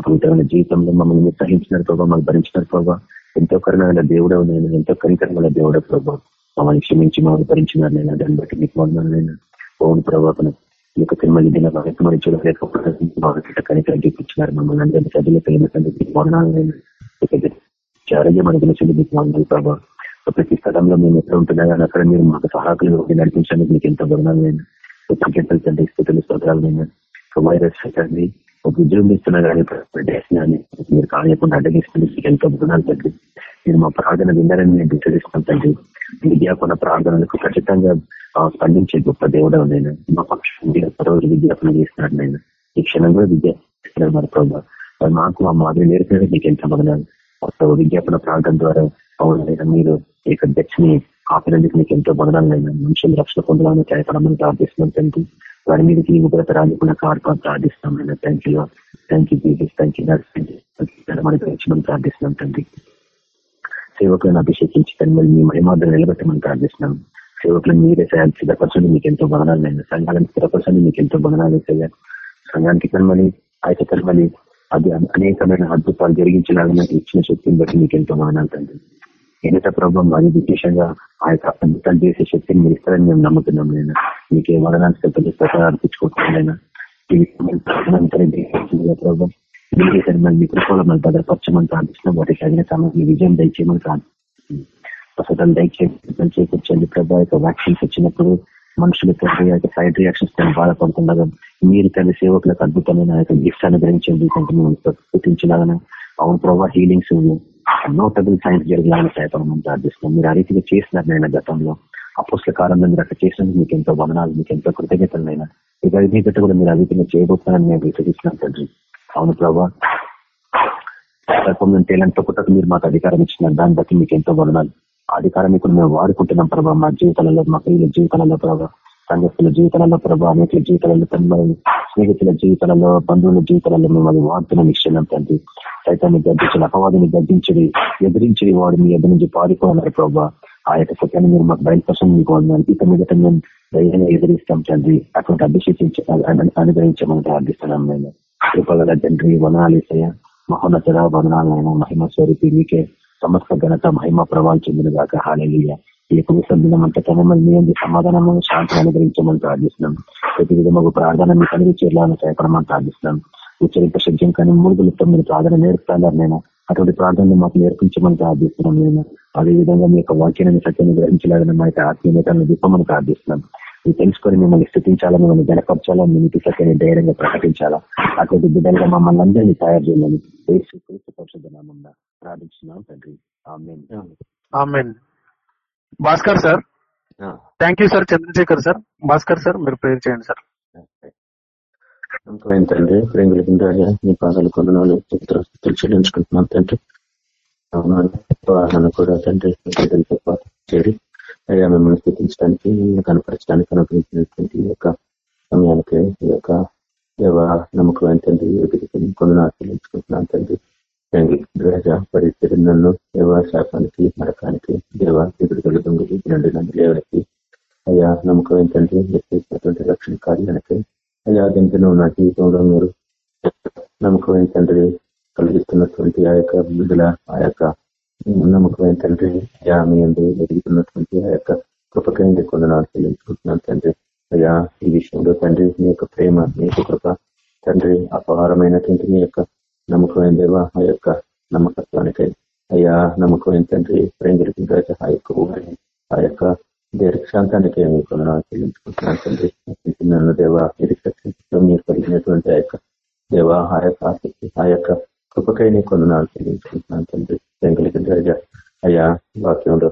అపవిత్రమైన జీవితంలో మమ్మల్ని మీరు సహించినారు ప్రభావ మమ్మల్ని భరించినారు ప్రభా ఎంతో కరుణమైన దేవుడు నేను ఎంతో కరికరమైన దేవుడు ప్రభావ మమ్మల్ని క్షమించి మమ్మల్ని భరించినారు నేను దాన్ని బట్టి మీకు వందనాలైనా ఓన్ ప్రభావ ఈ యొక్క తిరుమల దిన వాక్యమని చూడలేకపోతే కనికరం చూపించినారు మమ్మల్ని అందరినీ ప్రజల ప్రేమ సంగతి చారయ్య మన గురించి మీకు వందలు ప్రభావ ప్రతి స్థలంలో మేము ఎక్కడ ఉంటున్నా కానీ అక్కడ మీరు మాకు సహాయకులు నడిపించడానికి మీకు ఎంతో గుణాలు నేను గంటలు తండ్రి స్థితులు స్తోత్రాలు నేను వైరస్ తండ్రి ఒక విజృంభిస్తున్నా కానీ ప్రయత్నాన్ని మీరు కానియకుండా అడ్డగిస్తుంది మీకు ఎంతో గుణాలు తండ్రి మీరు మా ప్రార్థన విన్నారని నేను విచరిస్తాం తండ్రి విద్యాపన ప్రార్థనలకు ఖచ్చితంగా స్పందించే గొప్ప దేవుడు నేను మా పక్షం రోజు విజ్ఞాపన చేస్తున్నాడు నేను ఈ క్షణంలో కూడా మరి ప్రభావ మాకు మా మాదిరి నేర్పడానికి మీకు ఎంత మదనాలు విజ్ఞాపన ప్రార్థన ద్వారా అవునైనా మీరు ఇక దక్షిని ఆపినందుకు మీకు ఎంతో అయినా మనుషులు రక్షణ పొందాలని సహాయపడమని ప్రార్థిస్తున్నాం తండ్రి వారి మీదకి నీ ఉగ్రతరాన్ని కార్పాలు ప్రార్థిస్తాం thank you thank you Jesus thank you మనకు ఇచ్చిమని ప్రార్థిస్తున్నాం తండ్రి సేవకులను అభిషేకించి తనమని మీ మహిమాదం నిలబెట్టమని ప్రార్థిస్తున్నాం సేవకులను మీరే సయాలు సిద్ధపరచండి మీకు ఎంతో బంధనాలు నేను సంఘాలను స్థిరపరచండి మీకు ఎంతో బంధనాలు వేసేయాలి సంఘానికి తనమని ఆయన తనమని అది అనేకమైన అద్భుతాలు జరిగించలాగా ఇచ్చిన శక్తిని బట్టి మీకు ఎంతో బంధనాలు తండ్రి ఎదుట ప్రభావం అది విశేషంగా ఆ యొక్క అద్భుతాలు చేసే శక్తిని మీరు ఇస్తారని మేము నమ్ముతున్నాం నేను మీకే వదనాలు శ్రద్ధలు ప్రసారం అర్పించుకుంటున్నాను ప్రభావం మీ కృపలో మన భద్రపరచమని ప్రార్థిస్తున్నాం వాటికి తగిన సమయం విజయం దయచేయమని ప్రార్థిస్తున్నాం ప్రసాదాలు చేకూర్చండి ప్రభావ యొక్క వ్యాక్సిన్స్ వచ్చినప్పుడు మనుషులు తండ్రి సైడ్ రియాక్షన్స్ తను బాధపడుతుండగా మీరు తన సేవకులకు అద్భుతమైన యొక్క గిఫ్ట్ అనుగ్రహించండి కొంత మేము స్థుతించలాగా అవును ప్రభావ హీలింగ్స్ నోటబుల్ సైన్స్ జరగాలని సహాయపడమని ప్రార్థిస్తున్నాం మీరు ఆ రీతిగా చేసినారు నేను గతంలో అపోస్ల కాలంలో మీరు అక్కడ చేసినందుకు మీకు ఎంతో వదనాలు మీకు ఎంతో కృతజ్ఞతలైనా ఇక గట్టు కూడా మీరు ఆ రీతిగా చేయబోతున్నారని మేము విశ్వసిస్తున్నాం తండ్రి అవును ప్రభావం సర్పంలో తేలంత మీరు మాకు అధికారం ఇచ్చిన దాన్ని బట్టి మీకు ఎంతో వదనాలు అధికారం ఇప్పుడు మేము వాడుకుంటున్నాం ప్రభావ మా జీవితాలలో మా పిల్లల జీవితాలలో ప్రభావ సంఘస్థుల జీవితాలలో ప్రభావ అనేక జీవితాలలో తన్మని స్నేహితుల జీవితాలలో బంధువుల జీవితాలలో మిమ్మల్ని వాడుతున్న విషయం తండ్రి సైతాన్ని గర్దించిన అపవాదిని గర్దించడి ఎదిరించడి వాడు మీ ఎదురు నుంచి పారిపోయినారు ప్రభావ ఆ యొక్క సత్యాన్ని మీరు మాకు బయలుపరచండి మీకు ఇక మిగతా మేము ధైర్యంగా ఎదిరిస్తాం తండ్రి అటువంటి అభిషేకించి అనుగ్రహించమని ప్రార్థిస్తున్నాం మేము కృపగల తండ్రి వనాలేసయ మహోన్నత వనాలైన మహిమ స్వరూపి మీకే సమస్త ఘనత మహిమ ప్రభావం చెందిన దాకా హాలేలియ ఈ యొక్క మీ సమాధానము శాంతిని అనుగ్రహించమని ప్రార్థిస్తున్నాం ప్రతి విధంగా ప్రార్థన మీకు అనుగ్రహించేలాగా సహాయపడమని ప్రార్థిస్తున్నాం ఉచ్చరింప శబ్దం కానీ మూడుగులతో మీరు ప్రార్థన నేర్పుతారు నేను అటువంటి ప్రార్థనలు మాకు నేర్పించమని ప్రార్థిస్తున్నాం నేను విధంగా మీ యొక్క వాక్యాన్ని సత్యాన్ని గ్రహించలేదని మా యొక్క ఆత్మీయతలను దిప్పమని ప్రార్థిస్తున్నాం మీరు తెలుసుకొని మిమ్మల్ని స్థుతించాలా మిమ్మల్ని గణపరచాలా మీ నీతి సత్యాన్ని ధైర్యంగా ప్రకటించాలా అటువంటి బిడ్డలుగా మమ్మల్ని అందరినీ తయారు చేయాలని పరిశుద్ధ తండ్రి Bhaskar sir thank you sir Chandrashekar sir Bhaskar sir మీరు ప్రేర్ చేయండి సార్ తండ్రి ప్రేమ రాజా మీ పాదాలు కొన్నాళ్ళు చెల్లించుకుంటున్నాను తండ్రి అవునా కూడా తండ్రి చేరి అయ్యా మిమ్మల్ని స్థితించడానికి కనపరచడానికి అనుగ్రహించినటువంటి ఈ యొక్క సమయానికి ఈ యొక్క దేవ నమ్మకం ఏంటండి వీటికి చెల్లించుకుంటున్నాను తండ్రి తండ్రి ద్వేష పరిస్థితులను దేవ శాపానికి నరకానికి దేవ దిగుడు కలుగుతుంది రెండు ఎవరికి అయ్యా నమ్మకం ఏంటంటే వ్యక్తి రక్షణ కార్యానికి అయ్యా దింపిన నా జీవితంలో మీరు నమ్మకం ఏంటంటే కలిగిస్తున్నటువంటి ఆ యొక్క విడుదల ఆ యొక్క నమ్మకం ఏంటంటే అయ్యా మీ అందరూ ఎదుగుతున్నటువంటి ఆ యొక్క కృపకైన కొందనాలు చెల్లించుకుంటున్నాను తండ్రి అయ్యా ఈ విషయంలో తండ్రి మీ యొక్క ప్రేమ మీ యొక్క కృప తండ్రి అపహారమైనటువంటి మీ యొక్క నమ్మకమైన దేవ ఆ యొక్క నమ్మకత్వానికై అయ్యా నమ్మకమైన తండ్రి ప్రేమ దొరికిన ఆ యొక్క ఊహని ఆ యొక్క దీర్ఘాంతానికి మీకు చెల్లించుకుంటున్నాను తండ్రి నన్ను దేవ నిరీక్షించడం మీరు కలిగినటువంటి ఆ యొక్క దేవ ఆ యొక్క ఆసక్తి ఆ యొక్క కృపకై నీ కొందనాలు చెల్లించుకుంటున్నాను తండ్రి ప్రేమ అయ్యా వాక్యంలో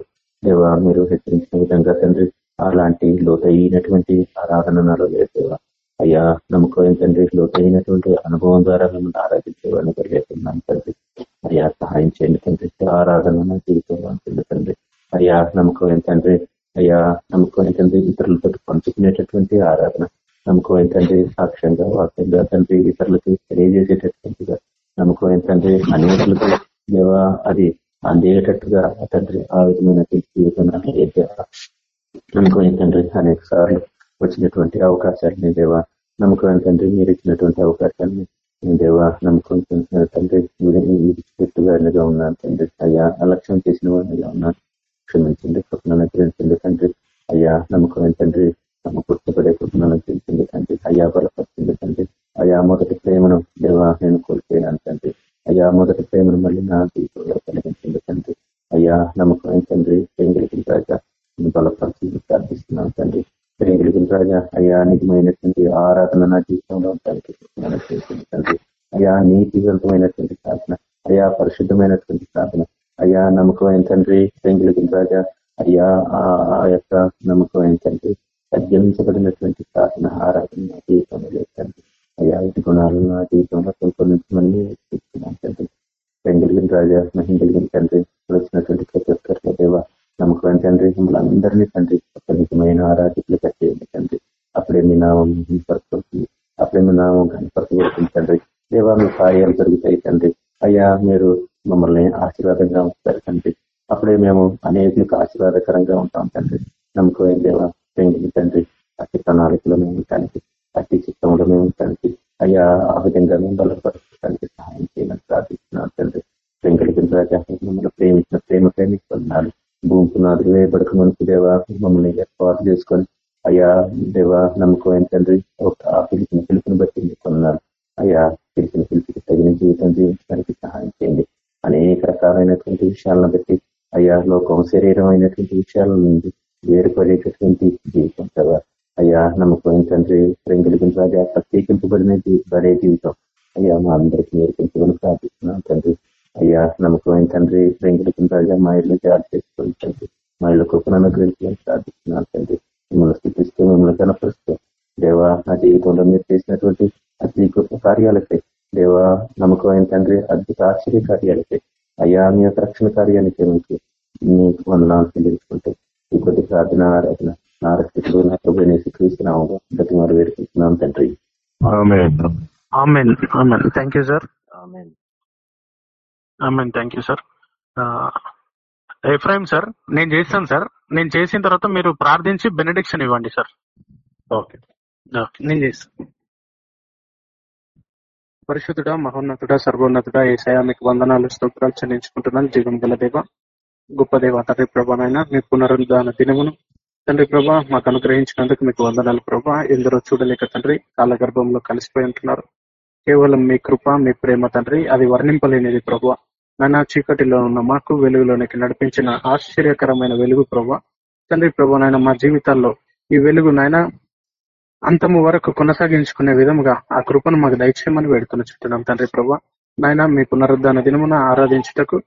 దేవ మీరు హెచ్చరించిన విధంగా తండ్రి అలాంటి లోతైనటువంటి ఆరాధన నాలో దేవా అయ్యా నమ్మకం తండ్రి లోతైనటువంటి అనుభవం ద్వారా మిమ్మల్ని ఆరాధించేవాడిని లేకున్నాం తండ్రి అయ్యా సహాయం చేయండి తండ్రి ఆరాధన జీవితంలో తండ్రి అయ్యా నమ్మకం ఏంటంటే అయ్యా నమ్మకం ఏంటంటే ఇతరులతో పంచుకునేటటువంటి ఆరాధన నమ్మకం ఏంటంటే సాక్ష్యంగా వాక్యంగా తండ్రి ఇతరులకి తెలియజేసేటటువంటిగా నమ్మకం ఏంటంటే అనేకులతో లేవా అది అందేటట్టుగా తండ్రి ఆ విధమైన జీవితాన్ని నమ్మకం ఏంటంటే అనేక సార్లు వచ్చినటువంటి అవకాశాలని దేవా నమ్మకం తండ్రి మీరు ఇచ్చినటువంటి అవకాశాన్ని నేను దేవా నమ్ముకుంటున్నాను తండ్రి చెట్టుగారినిగా ఉన్నాను తండ్రి అయ్యా అలక్ష్యం చేసిన వారినిగా ఉన్నాను క్షమించండి కుటుంబాన్ని తెలిసింది తండ్రి అయ్యా నమ్మకం తండ్రి తమ గుర్తుపడే కుటుంబాన్ని తెలిసింది తండ్రి అయ్యా బలపరిచింది తండ్రి అయ్యా మొదటి ప్రేమను దేవా నేను కోల్పోయాను తండ్రి అయ్యా మొదటి ప్రేమను మళ్ళీ నా జీవితంలో కలిగించింది తండ్రి అయ్యా నమ్మకం తండ్రి ప్రేమ కలిగిన రాజా బలపరిచింది ప్రార్థిస్తున్నాను తండ్రి ప్రేమికులు రాజా అయ్యా నిజమైనటువంటి ఆరాధన నా జీవితంలో ఉండడానికి తండ్రి అయ్యా నీతివంతమైనటువంటి సాధన అయ్యా పరిశుద్ధమైనటువంటి సాధన అయ్యా నమ్మకమైన తండ్రి ప్రేమికులు రాజా అయ్యా ఆ యొక్క నమ్మకమైన తండ్రి తగ్గించబడినటువంటి సాధన ఆరాధన నా జీవితంలో లేదండి అయ్యా ఇటు గుణాలు నా జీవితంలో పెంపొందించమని తీసుకున్నాను తండ్రి ప్రేమికులు రాజా మహిళ తండ్రి వచ్చినటువంటి ప్రతి ఒక్కరిలో దేవా నమ్మకం తండ్రి మిమ్మల్ని అందరినీ తండ్రి నిజమైన ఆరాధికులు కట్టేయండి తండ్రి అప్పుడే మీ నామం కనపరచుకుంటుంది అప్పుడే మీ నామం కనపరచబడుతుంది తండ్రి దేవా మీ కార్యాలు పెరుగుతాయి తండ్రి అయ్యా మీరు మమ్మల్ని ఆశీర్వాదంగా ఉంచుతారు తండ్రి అప్పుడే మేము అనేకులకు ఆశీర్వాదకరంగా ఉంటాం తండ్రి నమ్మకమైన దేవా తండ్రి అతి ప్రణాళికలో మేము ఉండటానికి అతి చిత్తంలో మేము ఉండటానికి అయ్యా ఆ విధంగా మేము బలపరచడానికి సహాయం చేయడానికి ప్రార్థిస్తున్నాను తండ్రి వెంకటగిరి రాజా మిమ్మల్ని ప్రేమించిన ప్రేమ ప్రేమిస్తున్నాను భూమికి నాలుగు వేయబడక దేవా దేవ మమ్మల్ని ఏర్పాటు చేసుకొని అయ్యా దేవ నమ్మకం తండ్రి ఆ పిలిచిన పిలుపుని బట్టి కొన్నారు అయ్యా పిలిచిన పిలిపికి తగిన జీవితం జీవించడానికి సహాయం చేయండి అనేక రకాలైనటువంటి విషయాలను బట్టి అయ్యా లోకం శరీరం అయినటువంటి విషయాల నుండి వేరుపడేటటువంటి జీవితం కదా అయ్యా నమ్మకం తండ్రి ప్రేంగులకి రాజా ప్రత్యేకింపబడిన బడే జీవితం అయ్యా మా అందరికీ నేర్పించుకుని ప్రార్థిస్తున్నాం తండ్రి అయ్యా నమ్మకమైన తండ్రి వెంకట ప్రజా మా ఇల్లు తయారు చేసుకోండి మా ఇల్లు కుక్కనను గ్రహించమని ప్రార్థిస్తున్నాను తండ్రి మిమ్మల్ని స్థితిస్తూ మిమ్మల్ని కనపరుస్తూ దేవ నా జీవితంలో మీరు చేసినటువంటి అతి గొప్ప కార్యాలకై దేవ నమ్మకమైన తండ్రి అద్భుత ఆశ్చర్య కార్యాలకై అయ్యా మీ యొక్క రక్షణ కార్యానికి మీకు మీకు వందనాలు చెల్లించుకుంటే ఈ కొద్ది ప్రార్థన ఆరాధన నా రక్షకుడు నా ప్రభునేసి క్రీస్తున్నాము గతి మరి వేడుకుంటున్నాం తండ్రి thank you sir amen thank you sir Ephraim sir నేను చేస్తాను సార్ నేను చేసిన తర్వాత మీరు ప్రార్థించి బెనిడిక్షన్ ఇవ్వండి సార్ ఓకే నేను చేస్తాను పరిశుద్ధుడ మహోన్నతుడ సర్వోన్నతుడ ఏసయా మీకు వందనాలు స్తోత్రాలు చెల్లించుకుంటున్నాను జీవం గల దేవ గొప్ప దేవ తండ్రి ప్రభానైనా మీ పునరుద్ధాన దినమును తండ్రి ప్రభా మాకు అనుగ్రహించినందుకు మీకు వందనాలు ప్రభా ఎందరో చూడలేక తండ్రి కాలగర్భంలో కలిసిపోయి ఉంటున్నారు కేవలం మీ కృప మీ ప్రేమ తండ్రి అది వర్ణింపలేనిది ప్రభు నానా చీకటిలో ఉన్న మాకు వెలుగులోనికి నడిపించిన ఆశ్చర్యకరమైన వెలుగు ప్రభా తండ్రి ప్రభు నాయన మా జీవితాల్లో ఈ వెలుగు నాయన అంతము వరకు కొనసాగించుకునే విధముగా ఆ కృపను మాకు దయచేయమని వేడుకున్న చుట్టున్నాం తండ్రి ప్రభా నాయన మీ పునరుద్ధాన దినమున ఆరాధించుటకు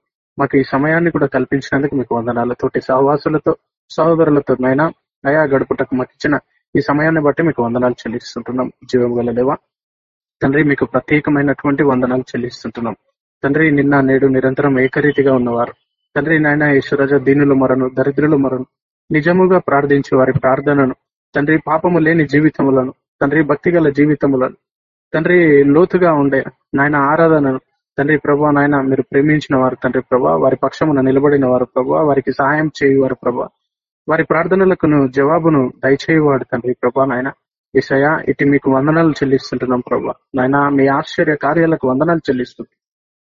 మాకు ఈ సమయాన్ని కూడా కల్పించినందుకు మీకు వందనాలతోటి సహవాసులతో సహోదరులతో నాయన నయా గడుపుటకు మాకు ఇచ్చిన ఈ సమయాన్ని బట్టి మీకు వందనాలు చెల్లిస్తుంటున్నాం జీవం గలదేవా తండ్రి మీకు ప్రత్యేకమైనటువంటి వందనాలు చెల్లిస్తుంటున్నాం తండ్రి నిన్న నేడు నిరంతరం ఏకరీతిగా ఉన్నవారు తండ్రి నాయన యశ్వరాజ దీనులు మరను దరిద్రులు మరను నిజముగా ప్రార్థించే వారి ప్రార్థనను తండ్రి పాపము లేని జీవితములను తండ్రి భక్తి గల జీవితములను తండ్రి లోతుగా ఉండే నాయన ఆరాధనను తండ్రి ప్రభా నాయన మీరు ప్రేమించిన వారు తండ్రి ప్రభా వారి పక్షమున నిలబడిన వారు ప్రభా వారికి సహాయం చేయవారు ప్రభా వారి ప్రార్థనలకు జవాబును దయచేయవాడు తండ్రి ప్రభా నాయన ఏసయ్యా ఇటు మీకు వందనాలు చెల్లిస్తుంటున్నాం ప్రభా నాయన మీ ఆశ్చర్య కార్యాలకు వందనాలు చెల్లిస్తుంటాం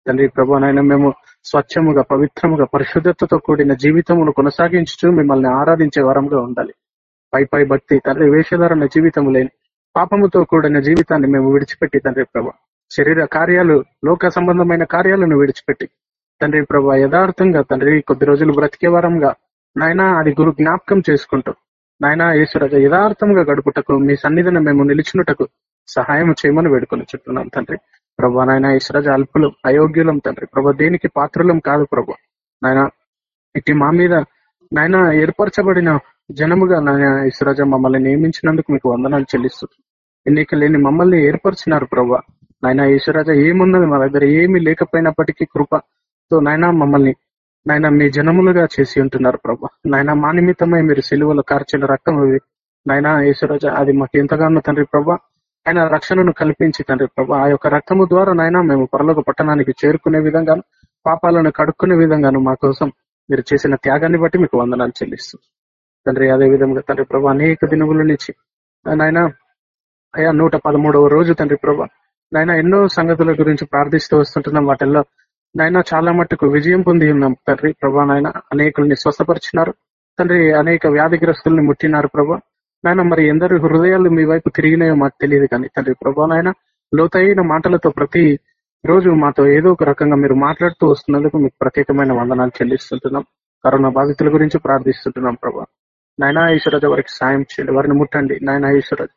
తండ్రి ప్రభా నాయన మేము స్వచ్ఛముగా పవిత్రముగా పరిశుద్ధతతో కూడిన జీవితమును కొనసాగించుతూ మిమ్మల్ని ఆరాధించే వరంగా ఉండాలి పై పై భక్తి తండ్రి వేషధారణ జీవితం లేని పాపముతో కూడిన జీవితాన్ని మేము విడిచిపెట్టి తండ్రి ప్రభా శరీర కార్యాలు లోక సంబంధమైన కార్యాలను విడిచిపెట్టి తండ్రి ప్రభా యథార్థంగా తండ్రి కొద్ది రోజులు బ్రతికే వరంగా నాయన అది గురు జ్ఞాపకం చేసుకుంటాం నాయన ఈశ్వరజ యథార్థంగా గడుపుటకు మీ సన్నిధిని మేము నిలిచినటకు సహాయం చేయమని వేడుకొని చెప్తున్నాం తండ్రి ప్రభా నాయన ఈశ్వరజ అల్పులు అయోగ్యులం తండ్రి ప్రభా దేనికి పాత్రలం కాదు ప్రభా నాయన ఇటు మా మీద నాయన ఏర్పరచబడిన జనముగా నాయన ఈశ్వరజ మమ్మల్ని నియమించినందుకు మీకు వందనాలు చెల్లిస్తుంది ఎన్నిక లేని మమ్మల్ని ఏర్పరిచినారు ప్రభా నాయన ఈశ్వరజ ఏమున్నది మా దగ్గర ఏమి లేకపోయినప్పటికీ కృపతో నాయన మమ్మల్ని నాయన మీ జనములుగా చేసి ఉంటున్నారు ప్రభా నాయన మా నిమిత్తమై మీరు సిలువలో కార్చిన రక్తం అవి నాయన యేసురాజ అది మాకు ఎంతగానో తండ్రి ప్రభా ఆయన రక్షణను కల్పించి తండ్రి ప్రభా ఆ యొక్క రక్తము ద్వారా నాయన మేము పరలోక పట్టణానికి చేరుకునే విధంగా పాపాలను కడుక్కునే విధంగాను మా కోసం మీరు చేసిన త్యాగాన్ని బట్టి మీకు వందనాలు చెల్లిస్తుంది తండ్రి అదే విధంగా తండ్రి ప్రభా అనేక దినముల నుంచి నాయన అయా నూట పదమూడవ రోజు తండ్రి ప్రభా నాయన ఎన్నో సంగతుల గురించి ప్రార్థిస్తూ వస్తుంటున్నాం వాటిల్లో నాయనా మట్టుకు విజయం పొంది ఉన్నాం తండ్రి ప్రభా నాయన అనేకుల్ని స్వస్థపరిచినారు తండ్రి అనేక వ్యాధిగ్రస్తుల్ని ముట్టినారు ప్రభా నాయన మరి ఎందరి హృదయాలు మీ వైపు తిరిగినాయో మాకు తెలియదు కానీ తండ్రి ప్రభా నాయన లోతైన మాటలతో ప్రతి రోజు మాతో ఏదో ఒక రకంగా మీరు మాట్లాడుతూ వస్తున్నందుకు మీకు ప్రత్యేకమైన వందనాలు చెల్లిస్తుంటున్నాం కరోనా బాధితుల గురించి ప్రార్థిస్తుంటున్నాం ప్రభా నాయనా ఈశ్వరాజు వారికి సాయం చేయండి వారిని ముట్టండి నాయన ఈశ్వరాజు